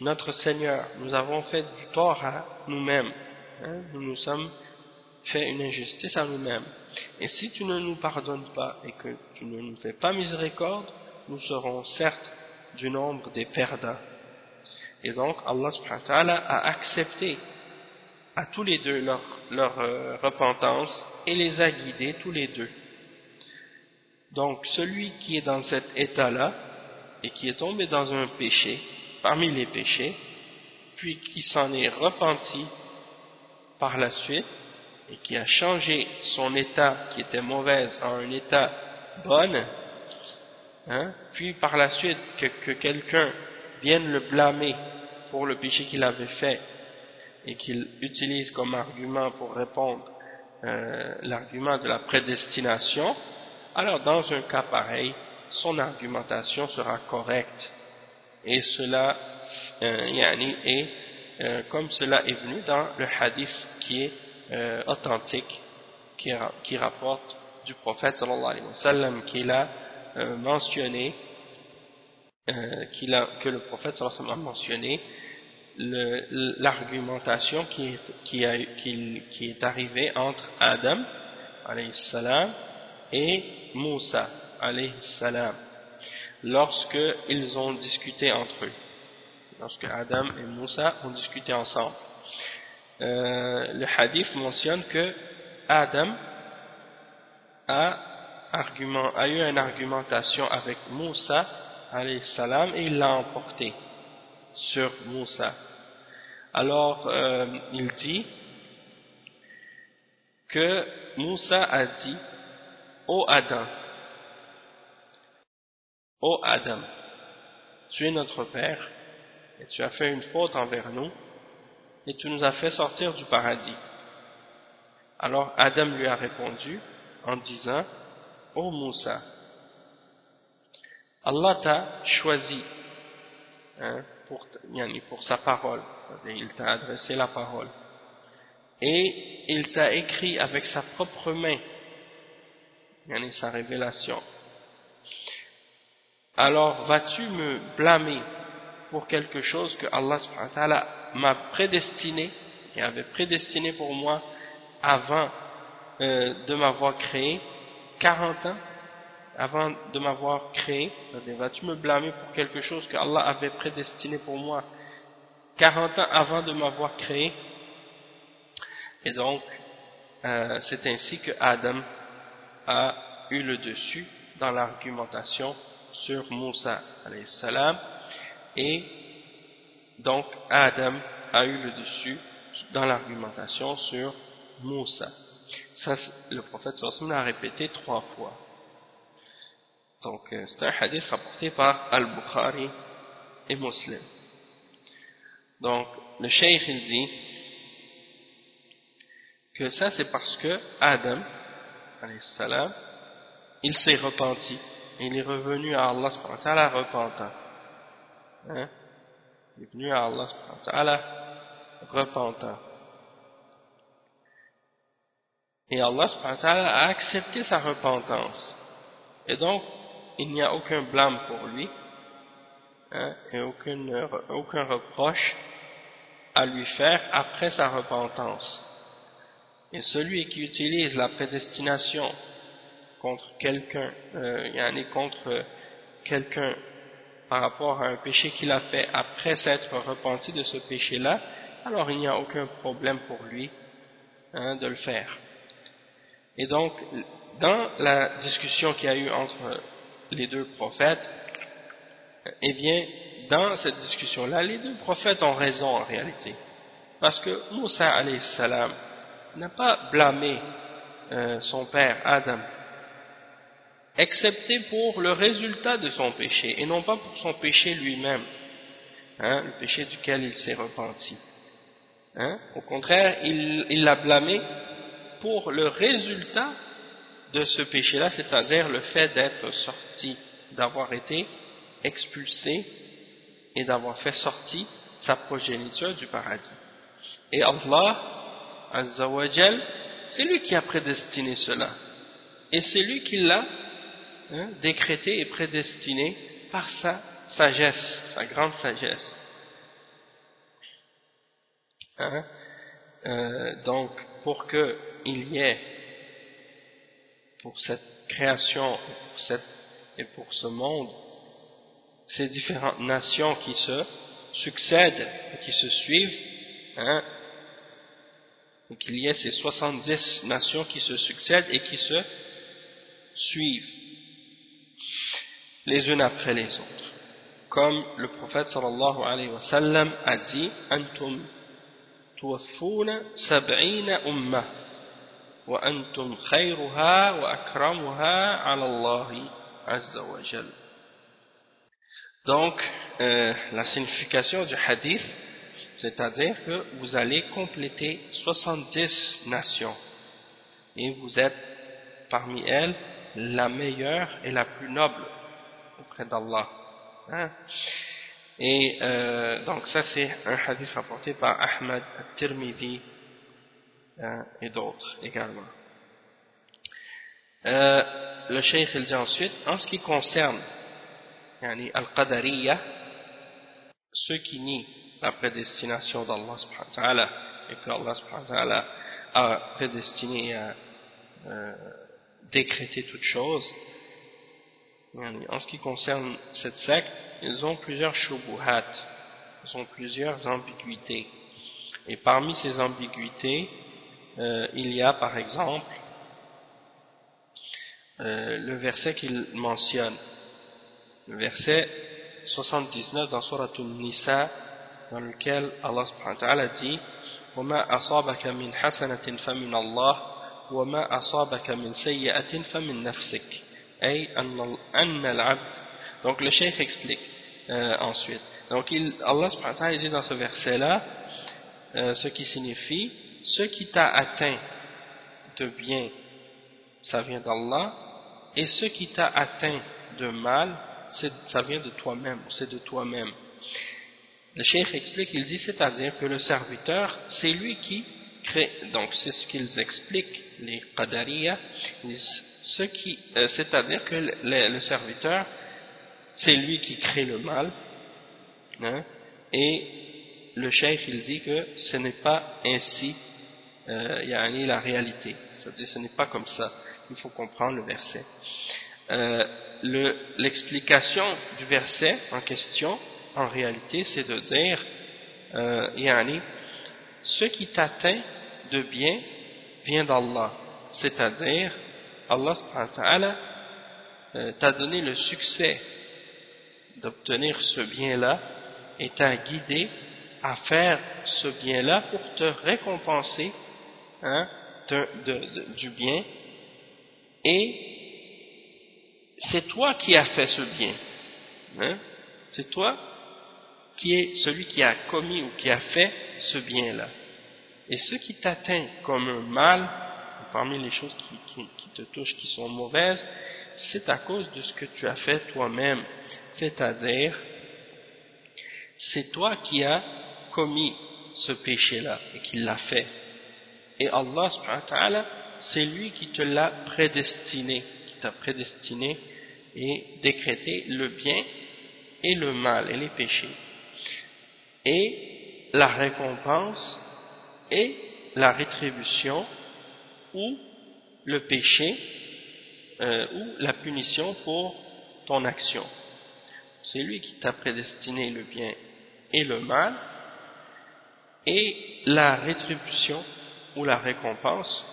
notre Seigneur nous avons fait du tort à nous-mêmes hein, nous nous sommes fait une injustice à nous-mêmes et si tu ne nous pardonnes pas et que tu ne nous fais pas miséricorde nous serons certes du nombre des perdants. Et donc Allah subhanahu a accepté à tous les deux leur, euh, repentance et les a guidés tous les deux. Donc celui qui est dans cet état-là et qui est tombé dans un péché parmi les péchés puis qui s'en est repenti par la suite et qui a changé son état qui était mauvaise en un état bon, hein, puis par la suite que, quelqu'un vienne le blâmer pour le péché qu'il avait fait et qu'il utilise comme argument pour répondre euh, l'argument de la prédestination, alors dans un cas pareil, son argumentation sera correcte. Et cela euh, est euh, comme cela est venu dans le hadith qui est authentique qui, qui, rapporte du prophète sallallahu alayhi wa sallam qu'il a euh, mentionné euh, que le prophète sallallahu a mentionné l'argumentation qui est, arrivée entre Adam salam et Moussa salam lorsque ils ont discuté entre eux. Lorsque Adam et Moussa ont discuté ensemble. Euh, le hadith mentionne que Adam a, a eu une argumentation avec Moussa salam et il l'a emporté sur Moussa. Alors euh, il dit que Moussa a dit Ô Adam, Ô Adam, tu es notre Père et tu as fait une faute envers nous et tu nous as fait sortir du paradis. Alors Adam lui a répondu en disant Ô Moussa, Allah t'a choisi hein, pour, sa parole, il t'a adressé la parole, et il t'a écrit avec sa propre main sa révélation. Alors vas-tu me blâmer pour quelque chose que Allah m'a prédestiné et avait prédestiné pour moi avant euh, de m'avoir créé? 40 ans avant de m'avoir créé. Vas-tu me blâmer pour quelque chose que Allah avait prédestiné pour moi 40 ans avant de m'avoir créé? Et donc euh, c'est ainsi que Adam a eu le dessus dans l'argumentation sur Moussa salam. Et donc Adam a eu le dessus dans l'argumentation sur Moussa. Ça, le prophète sallallahu l'a répété trois fois. Donc euh, c'est un hadith rapporté par Al-Bukhari et Muslim. Donc le cheikh dit que ça c'est parce que Adam, salam, il s'est repenti. Il est revenu à Allah repentant. Hein? Il est venu à Allah repentant. Et Allah a accepté sa repentance. Et donc, il n'y a aucun blâme pour lui, hein, et aucun, reproche à lui faire après sa repentance. Et celui qui utilise la prédestination contre quelqu'un, euh, contre quelqu'un par rapport à un péché qu'il a fait après s'être repenti de ce péché-là, alors il n'y a aucun problème pour lui hein, de le faire. Et donc, dans la discussion qu'il y a eu entre les deux prophètes, eh bien, dans cette discussion-là, les deux prophètes ont raison en réalité. Parce que Moussa salam n'a pas blâmé euh, son père Adam, excepté pour le résultat de son péché, et non pas pour son péché lui-même, hein, le péché duquel il s'est repenti. Hein? Au contraire, il l'a blâmé pour le résultat de ce péché-là, c'est-à-dire le fait d'être sorti, d'avoir été expulsé et d'avoir fait sortir sa progéniture du paradis. Et Allah, Azzawajal, c'est lui qui a prédestiné cela. Et c'est lui qui l'a hein, décrété et prédestiné par sa sagesse, sa grande sagesse. Hein? Euh, donc, pour qu'il y ait, pour cette création pour cette, et pour ce monde, ces différentes nations qui se succèdent et qui se suivent, hein, qu'il y ait ces 70 nations qui se succèdent et qui se suivent les unes après les autres. Comme le prophète wa a dit Antum tuwaffuna sab'ina ummah Donc, euh, la signification du hadith, c'est-à-dire que vous allez compléter 70 nations et vous êtes parmi elles la meilleure et la plus noble auprès d'Allah. Hein? Et euh, donc ça c'est un hadith rapporté par Ahmad al-Tirmidhi hein, et d'autres également. Euh, le cheikh il dit ensuite, en ce qui concerne yani al-qadariya, ceux qui nient la prédestination d'Allah subhanahu wa et qu'Allah subhanahu wa a prédestiné à euh, décréter toutes choses en ce qui concerne cette secte ils ont plusieurs shubuhat ils ont plusieurs ambiguïtés et parmi ces ambiguïtés euh, il y a par exemple euh, le verset qu'il mentionne verset 79 dans Surah An-Nisa dans lequel Allah subhanahu wa ta'ala dit وَمَا أَصَابَكَ مِنْ حَسَنَةٍ فَمِنَ اللَّهِ وَمَا أَصَابَكَ مِنْ سَيِّئَةٍ فَمِنْ نَفْسِكَ أي أن العبد donc le cheikh explique euh, ensuite donc il, Allah subhanahu wa ta'ala dit dans ce verset là euh, ce qui signifie ce qui t'a atteint de bien ça vient d'Allah et ce qui t'a atteint de mal ça vient de toi-même, c'est de toi-même. Le cheikh explique, il dit, c'est-à-dire que le serviteur, c'est lui qui crée, donc c'est ce qu'ils expliquent, les qadariya, ce euh, c'est-à-dire que le, serviteur, c'est lui qui crée le mal, hein, et le cheikh, il dit que ce n'est pas ainsi, euh, la réalité, c'est-à-dire ce n'est pas comme ça, il faut comprendre le verset. Euh, l'explication du verset en question, en réalité, c'est de dire, euh, ce qui t'atteint de bien vient d'Allah. C'est-à-dire, Allah euh, t'a donné le succès d'obtenir ce bien-là et t'a guidé à faire ce bien-là pour te récompenser hein, du bien et c'est toi qui as fait ce bien. Hein? C'est toi qui es celui qui a commis ou qui a fait ce bien-là. Et ce qui t'atteint comme un mal, parmi les choses qui, te touchent, qui sont mauvaises, c'est à cause de ce que tu as fait toi-même. C'est-à-dire, c'est toi qui as commis ce péché-là et qui l'a fait. Et Allah, c'est lui qui te l'a prédestiné t'a prédestiné et décrété le bien et le mal et les péchés. Et la récompense et la rétribution ou le péché euh, ou la punition pour ton action. C'est lui qui t'a prédestiné le bien et le mal et la rétribution ou la récompense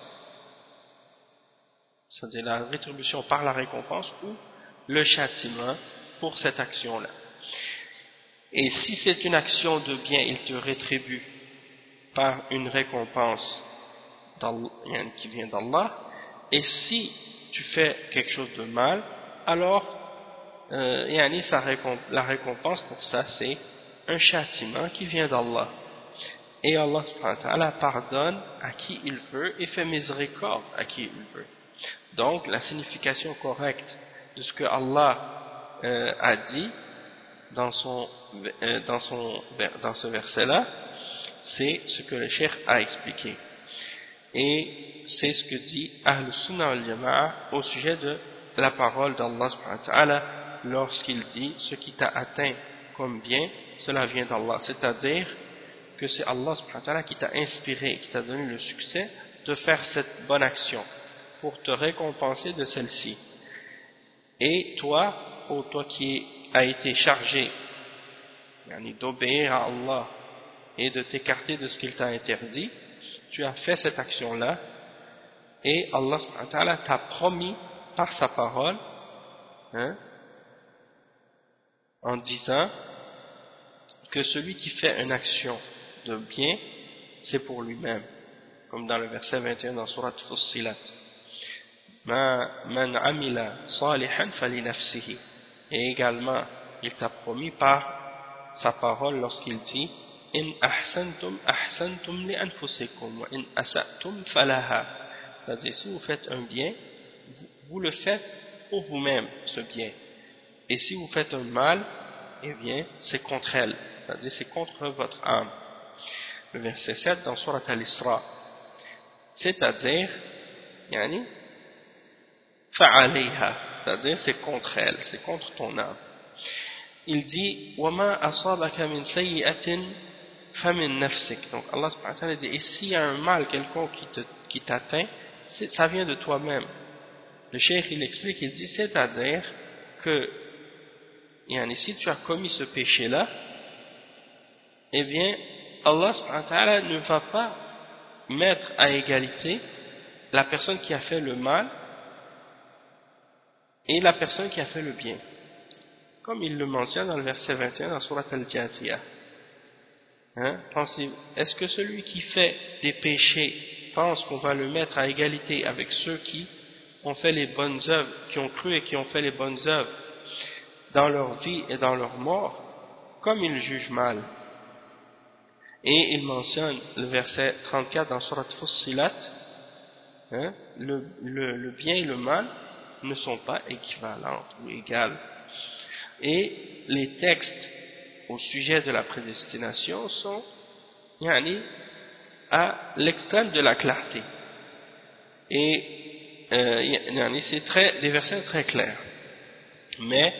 c'est-à-dire la rétribution par la récompense ou le châtiment pour cette action-là. Et si c'est une action de bien, il te rétribue par une récompense qui vient d'Allah. Et si tu fais quelque chose de mal, alors euh, la récompense pour ça c'est un châtiment qui vient d'Allah. Et Allah subhanahu pardonne à qui il veut et fait miséricorde à qui il veut. Donc la signification correcte de ce que Allah euh, a dit dans, son, euh, dans, son, dans ce verset-là, c'est ce que le cheikh a expliqué. Et c'est ce que dit Ahl Sunnah al-Jama'a au sujet de la parole d'Allah lorsqu'il dit ce qui t'a atteint comme bien, cela vient d'Allah. C'est-à-dire que c'est Allah qui t'a inspiré, qui t'a donné le succès de faire cette bonne action pour te récompenser de celle-ci. Et toi, toi qui as été chargé d'obéir à Allah et de t'écarter de ce qu'il t'a interdit, tu as fait cette action-là et Allah t'a promis par sa parole hein, en disant que celui qui fait une action de bien, c'est pour lui-même, comme dans le verset 21 dans Surat Fussilat. Man amila salihan fali nafsihi. Et également, il t'a promis par sa parole lorsqu'il dit In ahsantum ahsantum li anfusikum in asatum falaha. C'est-à-dire, si vous faites un bien, vous le faites pour vous-même, ce bien. Et si vous faites un mal, eh bien, c'est contre elle. C'est-à-dire, c'est contre votre âme Le verset 7 dans Surat al-Isra. C'est-à-dire, yani, fa'alayha. C'est-à-dire, c'est contre elle, c'est contre ton âme. Il dit, وَمَا أَصَابَكَ مِنْ سَيِّئَةٍ فَمِنْ نَفْسِكَ Donc Allah subhanahu wa ta'ala dit, et s'il y a un mal quelconque qui t'atteint, ça vient de toi-même. Le cheikh il explique, il dit, c'est-à-dire que si tu as commis ce péché-là, eh bien, Allah ne va pas mettre à égalité la personne qui a fait le mal et la personne qui a fait le bien. Comme il le mentionne dans le verset 21 dans Surat Al-Jathiyah. Hein? Est-ce que celui qui fait des péchés pense qu'on va le mettre à égalité avec ceux qui ont fait les bonnes œuvres, qui ont cru et qui ont fait les bonnes œuvres dans leur vie et dans leur mort, comme ils jugent mal? Et il mentionne le verset 34 dans Surat Fussilat, hein, le, bien et le mal ne sont pas équivalents ou égales. Et les textes au sujet de la prédestination sont yani, à l'extrême de la clarté. Et euh, c'est des versets très clairs. Mais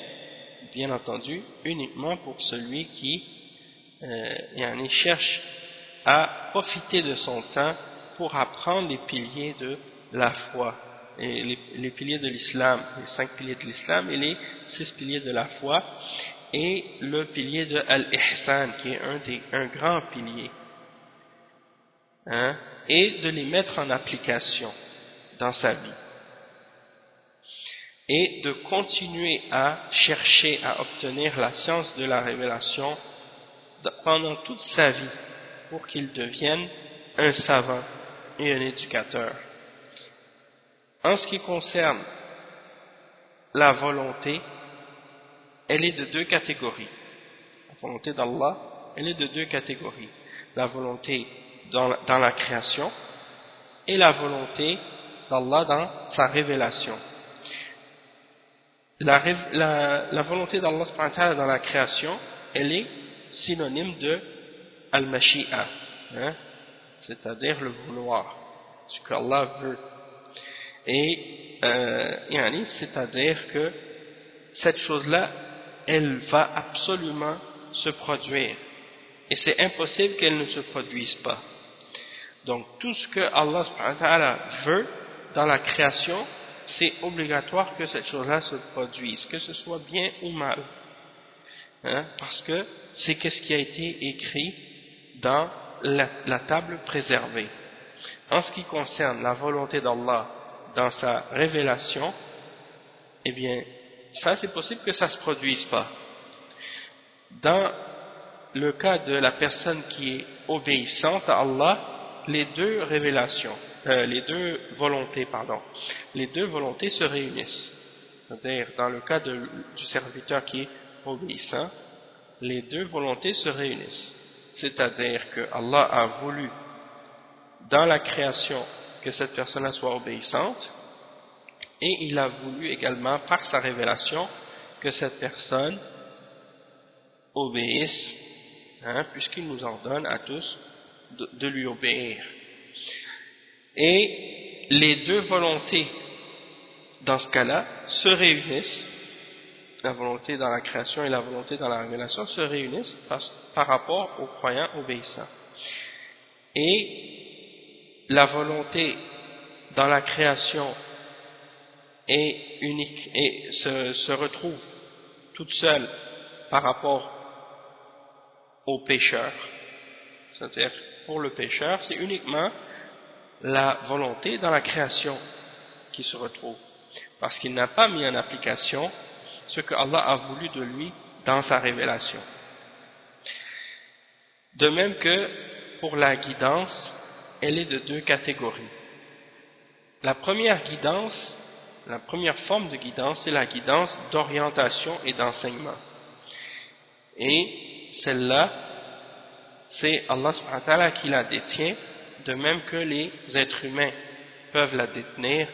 bien entendu, uniquement pour celui qui euh, cherche à profiter de son temps pour apprendre les piliers de la foi, et les, piliers de l'islam, les cinq piliers de l'islam et les six piliers de la foi, et le pilier de Al-Ihsan, qui est un, des, un grand pilier, hein, et de les mettre en application dans sa vie et de continuer à chercher à obtenir la science de la révélation pendant toute sa vie pour qu'il devienne un savant et un éducateur. En ce qui concerne la volonté, elle est de deux catégories. La volonté d'Allah, elle est de deux catégories. La volonté dans la, création et la volonté d'Allah dans sa révélation la, la, volonté d'Allah dans la création, elle est synonyme de al-mashi'a, hein, c'est-à-dire le vouloir, ce qu'Allah veut. Et euh, c'est-à-dire que cette chose-là, elle va absolument se produire. Et c'est impossible qu'elle ne se produise pas. Donc tout ce que Allah veut dans la création, c'est obligatoire que cette chose-là se produise, que ce soit bien ou mal. Hein, parce que c'est ce qui a été écrit dans la, table préservée. En ce qui concerne la volonté d'Allah dans sa révélation, eh bien, ça c'est possible que ça ne se produise pas. Dans le cas de la personne qui est obéissante à Allah, les deux révélations, euh, les deux volontés, pardon, les deux volontés se réunissent. C'est-à-dire, dans le cas du serviteur qui est obéissant, les deux volontés se réunissent. C'est-à-dire que Allah a voulu, dans la création, que cette personne soit obéissante, et il a voulu également, par sa révélation, que cette personne obéisse, hein, puisqu'il nous ordonne à tous de, lui obéir. Et les deux volontés, dans ce cas-là, se réunissent, la volonté dans la création et la volonté dans la révélation se réunissent par, rapport aux croyants obéissants. Et la volonté dans la création est unique et se, se retrouve toute seule par rapport au pécheur. C'est-à-dire, pour le pécheur, c'est uniquement la volonté dans la création qui se retrouve. Parce qu'il n'a pas mis en application ce que Allah a voulu de lui dans sa révélation. De même que pour la guidance, elle est de deux catégories. La première guidance, la première forme de guidance, c'est la guidance d'orientation et d'enseignement. Et celle-là, c'est Allah subhanahu qui la détient, de même que les êtres humains peuvent la détenir,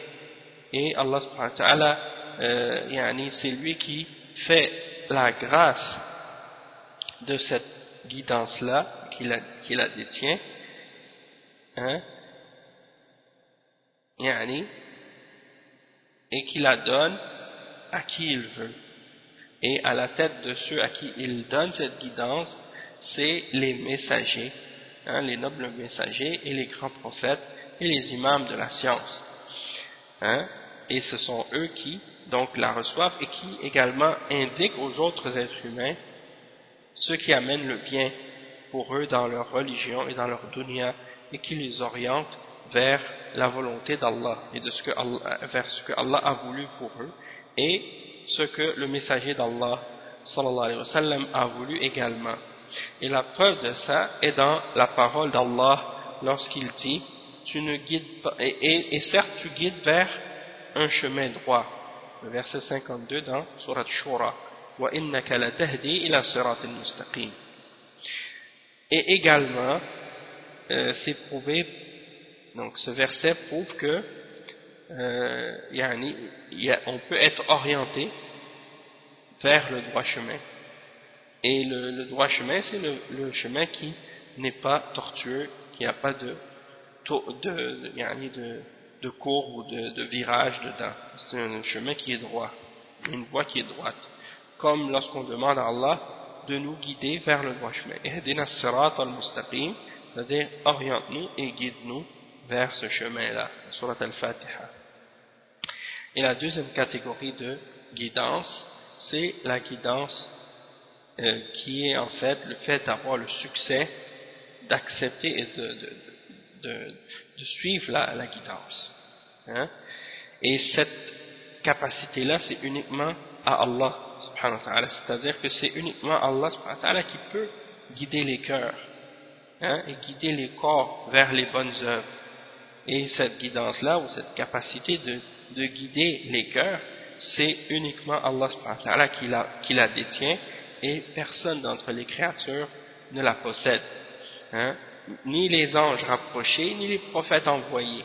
et Allah subhanahu euh, c'est lui qui fait la grâce de cette guidance-là, qui la, qui la détient, hein, et qui la donne à qui il veut. Et à la tête de ceux à qui il donne cette guidance, c'est les messagers, hein, les nobles messagers et les grands prophètes et les imams de la science. Hein, et ce sont eux qui donc la reçoivent et qui également indiquent aux autres êtres humains ce qui amène le bien pour eux dans leur religion et dans leur dunya et qui les orientent vers la volonté d'Allah et de ce que Allah, vers ce que Allah a voulu pour eux et ce que le messager d'Allah a voulu également. Et la preuve de ça est dans la parole d'Allah lorsqu'il dit tu ne guides pas, et, certes tu guides vers un chemin droit. Verset 52 dans Surat Shura. Et également, euh, c'est prouvé, donc ce verset prouve que euh, on peut être orienté vers le droit chemin. Et le, droit chemin, c'est le, chemin qui n'est pas tortueux, qui n'a pas de, de, de courbe ou de, virage dedans. C'est un chemin qui est droit, une voie qui est droite. Comme lorsqu'on demande à Allah de nous guider vers le droit chemin. c'est-à-dire oriente-nous et guide-nous vers ce chemin-là, surat al-Fatiha. Et la deuxième catégorie de guidance, c'est la guidance euh, qui est en fait le fait d'avoir le succès d'accepter et de, de, de, de, suivre la, la guidance. Hein? Et cette capacité-là, c'est uniquement à Allah. C'est-à-dire que c'est uniquement Allah, subhanahu qui peut guider les cœurs hein, et guider les corps vers les bonnes œuvres. Et cette guidance-là, ou cette capacité de, de guider les cœurs, c'est uniquement Allah qui la détient et personne d'entre les créatures ne la possède. Hein? Ni les anges rapprochés, ni les prophètes envoyés.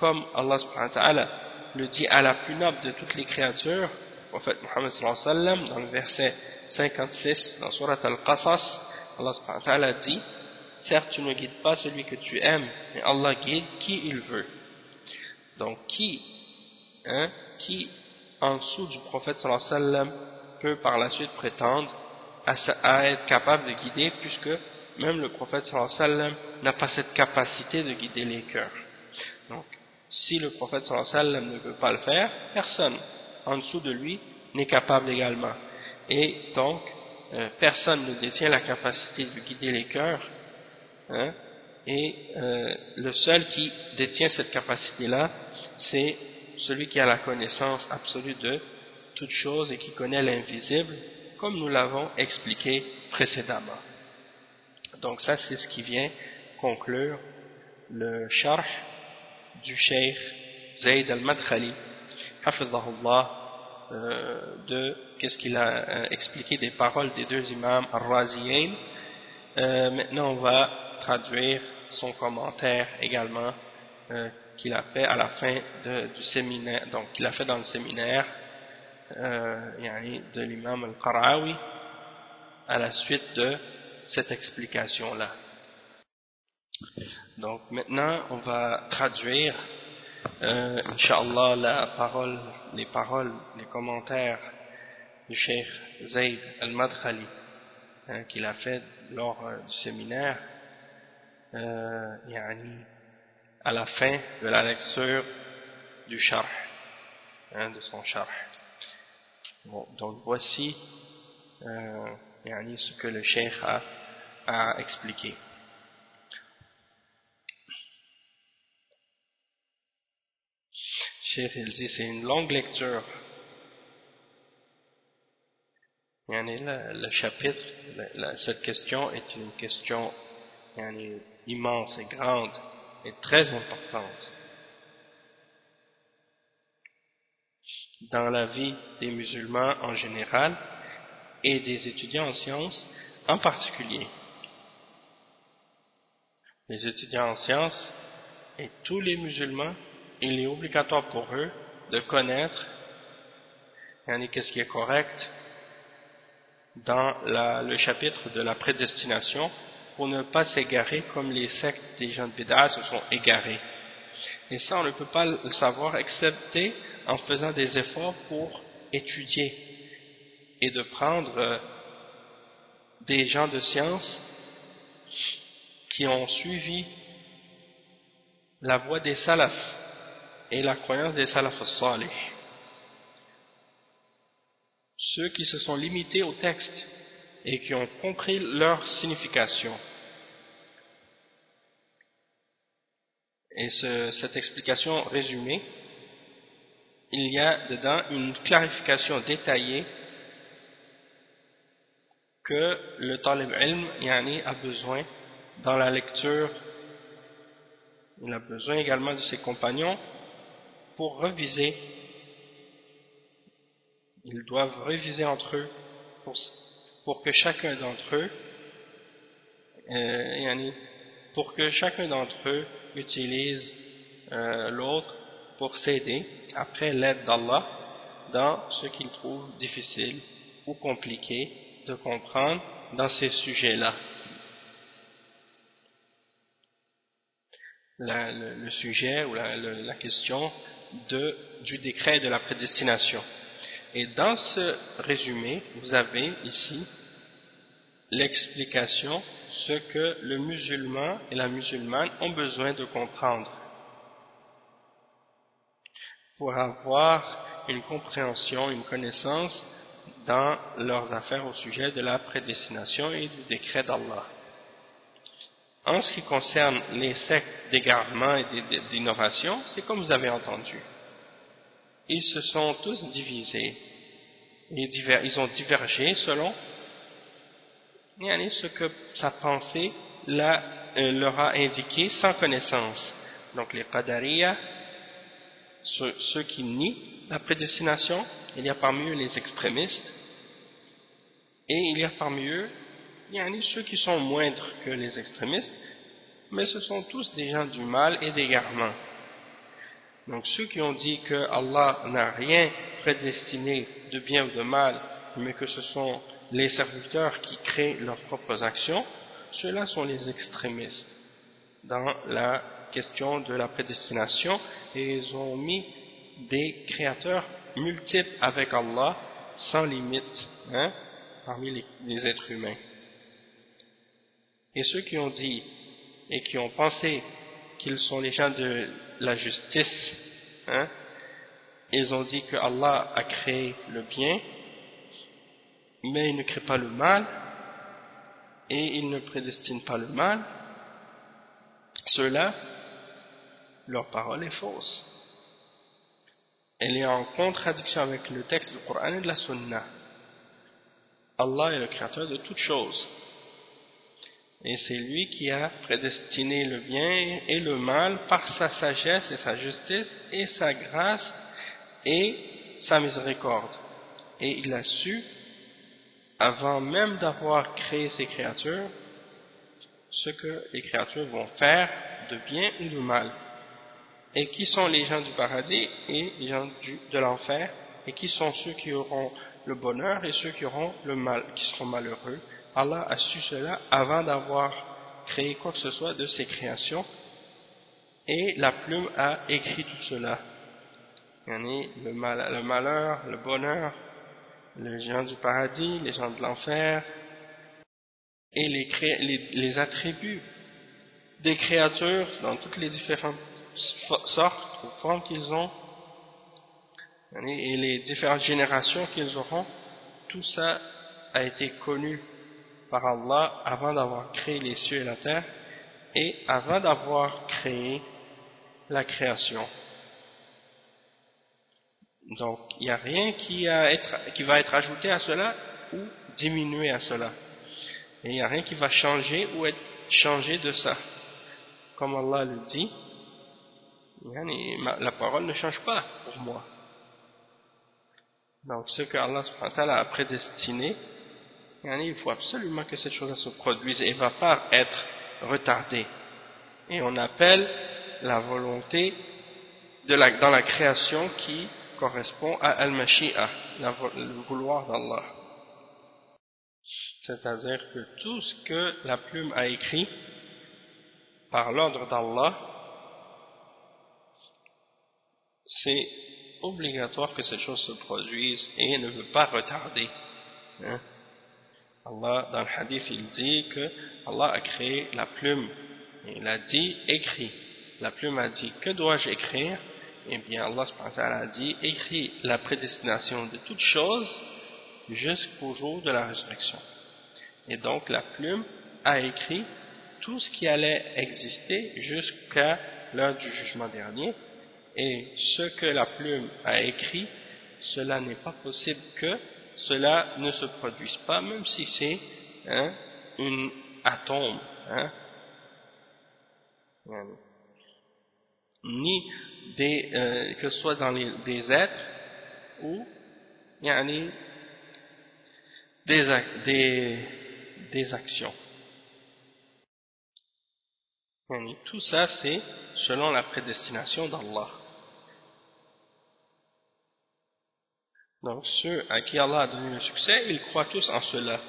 Comme Allah subhanahu wa ta'ala le dit à la plus noble de toutes les créatures, le prophète Muhammad sallallahu alayhi wa sallam, dans le verset 56, dans surat al-Qasas, Allah subhanahu wa ta'ala dit, certes tu ne guides pas celui que tu aimes, mais Allah guide qui il veut. Donc qui, hein, qui en dessous du prophète sallallahu alayhi wa sallam peut par la suite prétendre à, être capable de guider puisque même le prophète sallallahu alayhi wa sallam n'a pas cette capacité de guider les cœurs. Donc, si le prophète sallam ne peut pas le faire, personne en dessous de lui n'est capable également. Et donc, euh, personne ne détient la capacité de guider les cœurs. Hein, et euh, le seul qui détient cette capacité-là, c'est celui qui a la connaissance absolue de toute chose et qui connaît l'invisible comme nous l'avons expliqué précédemment. Donc ça c'est ce qui vient conclure le sharh du Cheikh Zayd al-Madkhali, hafizahullah, euh, de qu'est-ce qu'il a euh, expliqué des paroles des deux imams al-Raziyain. Euh, maintenant on va traduire son commentaire également qu'il a fait à la fin du séminaire, donc qu'il a fait dans le séminaire de l'imam al-Qarawi à la suite de cette explication-là. Donc maintenant, on va traduire, euh, Inch'Allah, la parole, les paroles, les commentaires du Cheikh Zayd al-Madkhali hein, qu'il a fait lors euh, du séminaire euh, à la fin de la lecture du charh, hein, de son charh. Bon, donc voici euh, ce que le Cheikh a, a expliqué. Cheikh il c'est une longue lecture. Le, le chapitre, cette question est une question immense et grande et très importante. Dans la vie des musulmans en général et des étudiants en sciences en particulier. Les étudiants en sciences et tous les musulmans il est obligatoire pour eux de connaître qu'est-ce qui est correct dans le chapitre de la prédestination pour ne pas s'égarer comme les sectes des gens de Bid'a se sont égarés. Et ça, on ne peut pas le savoir excepté en faisant des efforts pour étudier et de prendre euh, des gens de science qui ont suivi la voie des salafs et la croyance des salaf salih. Ceux qui se sont limités au texte et qui ont compris leur signification. Et cette explication résumée, il y a dedans une clarification détaillée que le talib ilm a besoin dans la lecture. Il a besoin également de ses compagnons pour reviser, ils doivent réviser entre eux pour, que chacun d'entre eux, euh, pour que chacun d'entre eux utilise euh, l'autre pour s'aider après l'aide d'Allah dans ce qu'ils trouvent difficile ou compliqué de comprendre dans ces sujets-là. Le, sujet ou la question de, du décret de la prédestination. Et dans ce résumé, vous avez ici l'explication ce que le musulman et la musulmane ont besoin de comprendre pour avoir une compréhension, une connaissance dans leurs affaires au sujet de la prédestination et du décret d'Allah. En ce qui concerne les sectes d'égarement et d'innovation, c'est comme vous avez entendu. Ils se sont tous divisés. Ils ont divergé selon ce que sa pensée euh, leur a indiqué sans connaissance. Donc les Qadariya, ceux, qui nient la prédestination, il y a parmi eux les extrémistes, et il y a parmi eux il y a ceux qui sont moindres que les extrémistes, mais ce sont tous des gens du mal et des garments. Donc ceux qui ont dit que Allah n'a rien prédestiné de bien ou de mal, mais que ce sont les serviteurs qui créent leurs propres actions, ceux-là sont les extrémistes dans la question de la prédestination et ils ont mis des créateurs multiples avec Allah sans limite hein, parmi les êtres humains. Et ceux qui ont dit et qui ont pensé qu'ils sont les gens de la justice, hein, ils ont dit que Allah a créé le bien, mais il ne crée pas le mal, et il ne prédestine pas le mal, ceux-là, leur parole est fausse. Elle est en contradiction avec le texte du Coran et de la Sunna. Allah est le créateur de toutes choses Et c'est lui qui a prédestiné le bien et le mal par sa sagesse et sa justice et sa grâce et sa miséricorde. Et il a su, avant même d'avoir créé ces créatures, ce que les créatures vont faire de bien ou de mal. Et qui sont les gens du paradis et les gens de l'enfer, et qui sont ceux qui auront le bonheur et ceux qui auront le mal, qui seront malheureux? Allah a su cela avant d'avoir créé quoi que ce soit de ses et la plume a écrit tout cela. Le, mal, le malheur, le bonheur, les gens du paradis, les gens de l'enfer, et les, les, attributs des créatures dans toutes les différentes sortes ou formes qu'ils ont, et les différentes générations qu'ils auront, tout ça a été connu par Allah avant d'avoir créé les cieux et la terre et avant d'avoir créé la création. Donc, il n'y a rien qui, va être ajouté à cela ou diminué à cela. Et il n'y a rien qui va changer ou être changé de ça. Comme Allah le dit, la parole ne change pas pour moi. Donc, ce que Allah a prédestiné, il faut absolument que cette chose se produise et ne va pas être retardée. Et on appelle la volonté dans la création qui correspond à Al-Mashi'a, le vouloir d'Allah. C'est-à-dire que tout ce que la plume a écrit par l'ordre d'Allah, c'est obligatoire que cette chose se produise et ne veut pas retarder. Hein. Allah, dans le hadith, il dit que Allah a créé la plume. Il a dit écrit. La plume a dit que dois-je écrire? Eh bien, Allah a dit écris la prédestination de toutes choses jusqu'au jour de la résurrection. Et donc, la plume a écrit tout ce qui allait exister jusqu'à l'heure du jugement dernier. Et ce que la plume a écrit, cela n'est pas possible que cela ne se produise pas, même si c'est hein, un atome. Hein, ni des, euh, que ce soit dans les, des êtres ou yani, des, des, des actions. Tout ça, c'est selon la prédestination d'Allah. Donc ceux à qui Allah a donné le succès, ils croient tous en cela,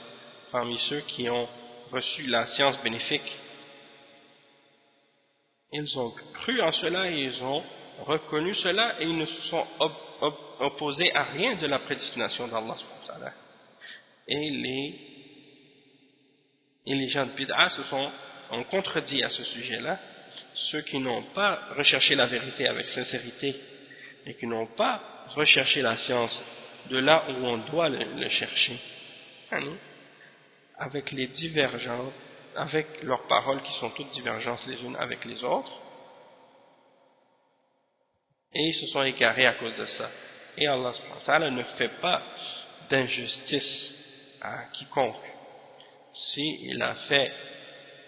parmi ceux qui ont reçu la science bénéfique. Ils ont cru en cela et ils ont reconnu cela et ils ne se sont opposés à rien de la prédestination d'Allah. Et les, et les gens de Bid'a se sont ont contredit à ce sujet-là, ceux qui n'ont pas recherché la vérité avec sincérité et qui n'ont pas recherché la science de là où on doit le, chercher. Hein, avec les divergences, avec leurs paroles qui sont toutes divergences les unes avec les autres. Et ils se sont égarés à cause de ça. Et Allah ne fait pas d'injustice à quiconque. S'il a fait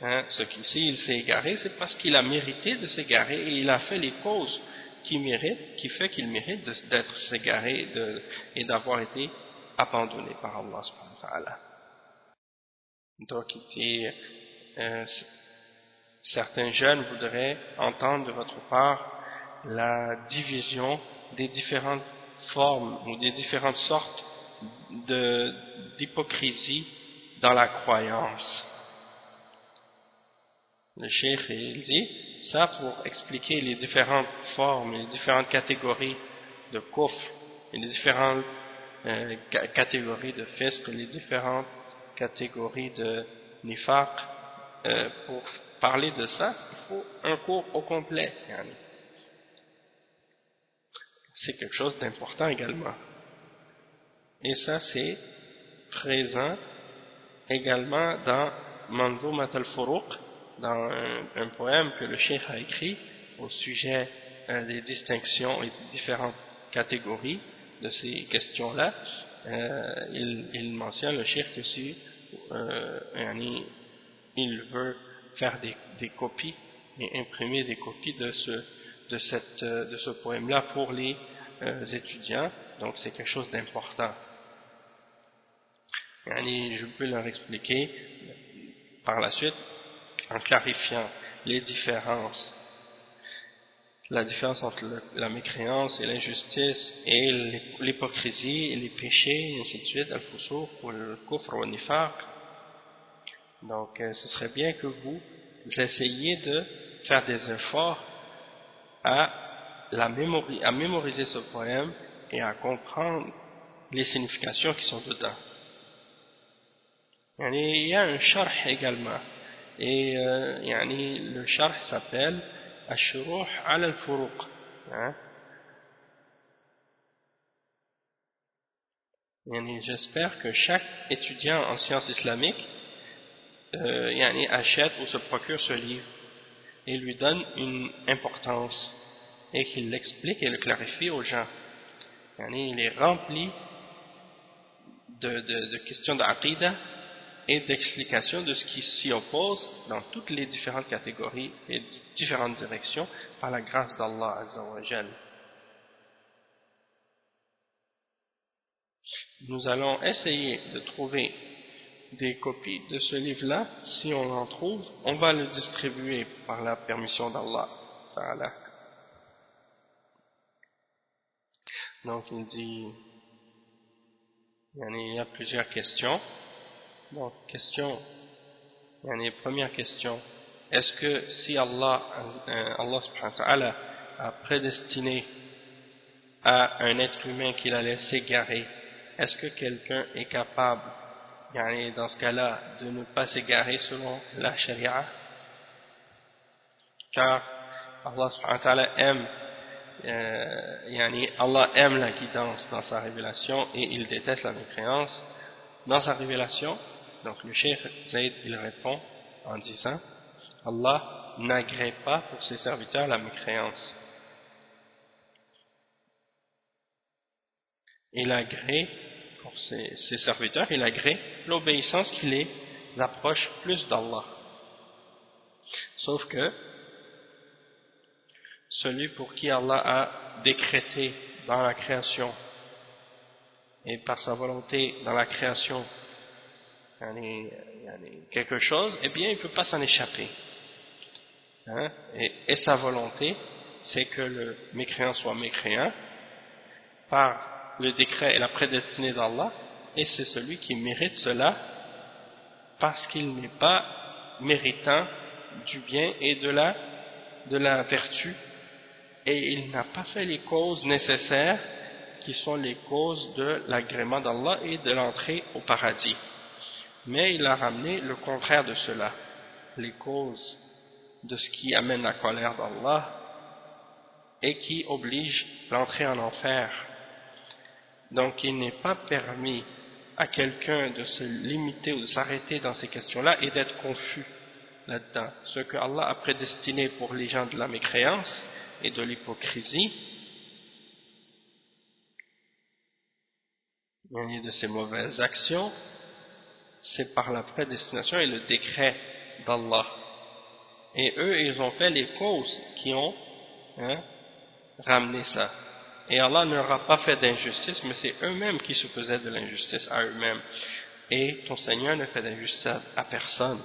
hein, ce qui, s'il s'est égaré, c'est parce qu'il a mérité de s'égarer et il a fait les causes qui mérite, qui fait qu'il mérite d'être ségaré et d'avoir été abandonné par Allah subhanahu wa ta'ala. Donc il euh, certains jeunes voudraient entendre de votre part la division des différentes formes ou des différentes sortes d'hypocrisie dans la croyance. Le cheikh il dit ça pour expliquer les différentes formes, les différentes catégories de et les différentes euh, catégories de fisq, les différentes catégories de nifaq. Euh, pour parler de ça, il faut un cours au complet. C'est quelque chose d'important également. Et ça, c'est présent également dans Manzoumat al-Furuq, dans un, poème que le cheikh a écrit au sujet euh, des distinctions et différentes catégories de ces questions-là, euh, il, mentionne le cheikh que si euh, il veut faire des, copies et imprimer des copies de ce, ce poème-là pour les euh, étudiants, donc c'est quelque chose d'important. Je peux leur expliquer par la suite en clarifiant les différences. La différence entre la mécréance et l'injustice et l'hypocrisie et les péchés et ainsi de suite al-fusuq ou le kufr ou donc euh, ce serait bien que vous essayiez de faire des efforts à, la à mémoriser ce poème et à comprendre les significations qui sont dedans. Il y a un charh également et euh, le charh s'appelle الشروح على الفروق j'espère que chaque étudiant en sciences islamiques euh, achète ou se procure ce livre et lui donne une importance et qu'il l'explique et le clarifie aux gens il est rempli de, de, de questions d'aqidah et d'explication de ce qui s'y oppose dans toutes les différentes catégories et différentes directions par la grâce d'Allah Azzawajal. Nous allons essayer de trouver des copies de ce livre-là. Si on en trouve, on va le distribuer par la permission d'Allah. Donc il dit, il y a plusieurs questions. Donc, question, première question, est-ce que si Allah, euh, Allah a prédestiné à un être humain qu'il allait s'égarer, est-ce que quelqu'un est capable, dans ce cas-là, de ne pas s'égarer selon la charia Car Allah subhanahu wa ta'ala aime euh, Allah aime la guidance dans sa révélation et il déteste la mécréance. Dans sa révélation donc le cheikh Zayd il répond en disant Allah n'agrée pas pour ses serviteurs la mécréance. Il agrée pour ses, serviteurs, il agrée l'obéissance qui les approche plus d'Allah. Sauf que celui pour qui Allah a décrété dans la création et par sa volonté dans la création quelque chose, eh bien, il ne peut pas s'en échapper. Hein? Et, sa volonté, c'est que le mécréant soit mécréant par le décret et la prédestinée d'Allah, et c'est celui qui mérite cela parce qu'il n'est pas méritant du bien et de la, de la vertu, et il n'a pas fait les causes nécessaires qui sont les causes de l'agrément d'Allah et de l'entrée au paradis mais il a ramené le contraire de cela, les causes de ce qui amène la colère d'Allah et qui oblige l'entrée en enfer. Donc il n'est pas permis à quelqu'un de se limiter ou de s'arrêter dans ces questions-là et d'être confus là-dedans. Ce que Allah a prédestiné pour les gens de la mécréance et de l'hypocrisie, de ces mauvaises actions, c'est par la prédestination et le décret d'Allah. Et eux, ils ont fait les causes qui ont hein, ramené ça. Et Allah ne leur a pas fait d'injustice, mais c'est eux-mêmes qui se faisaient de l'injustice à eux-mêmes. Et ton Seigneur ne fait d'injustice à personne.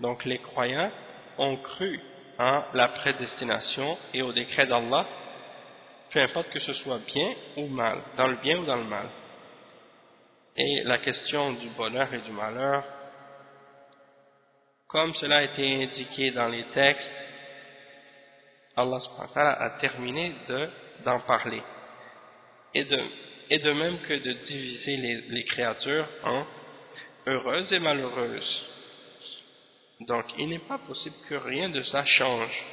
Donc les croyants ont cru en la prédestination et au décret d'Allah, peu importe que ce soit bien ou mal, dans le bien ou dans le mal. Et la question du bonheur et du malheur, comme cela a été indiqué dans les textes, Allah a terminé d'en parler. Et de, et de même que de diviser les, créatures en heureuses et malheureuses. Donc, il n'est pas possible que rien de ça change.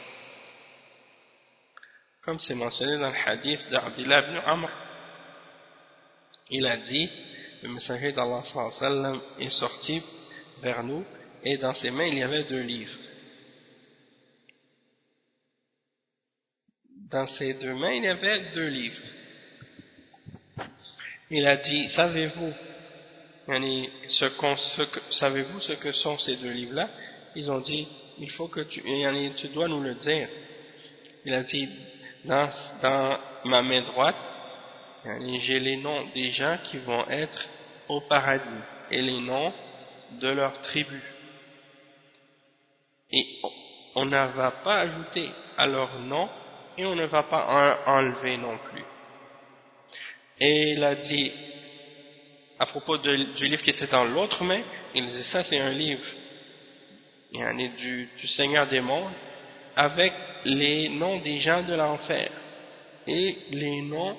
Comme c'est mentionné dans le hadith d'Abdillah ibn Amr, il a dit le messager d'Allah est sorti vers nous et dans ses mains il y avait deux livres. Dans ses deux mains il y avait deux livres. Il a dit, savez-vous yani, ce que- sont ces deux livres-là? Ils ont dit, il faut que tu, tu dois nous le dire. Il a dit, dans, ma main droite, j'ai les noms des gens qui vont être au paradis et les noms de leurs tribus. Et on ne va pas ajouter à leur nom et on ne va pas en- enlever non plus. Et il a dit, à propos du livre qui était dans l'autre main, il disait ça c'est un livre yani, du, du Seigneur des mondes avec les noms des gens de l'enfer et les noms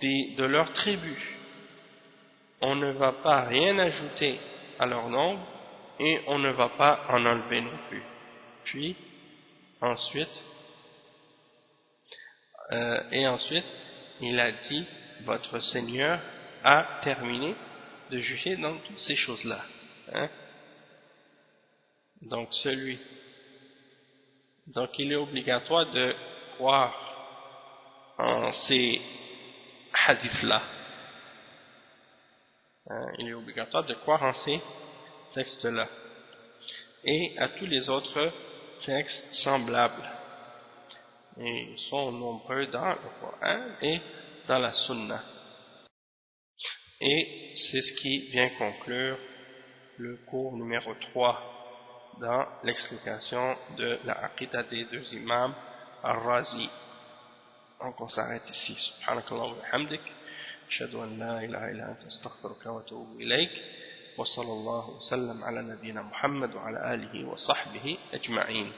de leurs tribus. On ne va pas rien ajouter à leur nom et on ne va pas en enlever non plus. Puis, ensuite, euh, et ensuite, il a dit, votre Seigneur a terminé de juger dans toutes ces choses-là. Hein. Donc, celui. Donc, il est obligatoire de croire en ces hadiths-là. Hein, il est obligatoire de croire en ces textes-là. Et à tous les autres textes semblables. Ils sont nombreux dans le Coran et dans la Sunna. Et c'est ce qui vient conclure le cours numéro 3 dans l'explication de la Aqidah des deux imams Al-Razi. Donc on s'arrête ici. Subhanakallah wa. أشهد أن لا إله إلا أنت أستغفرك وأتوب إليك وصلى الله وسلم على نبينا محمد وعلى آله وصحبه أجمعين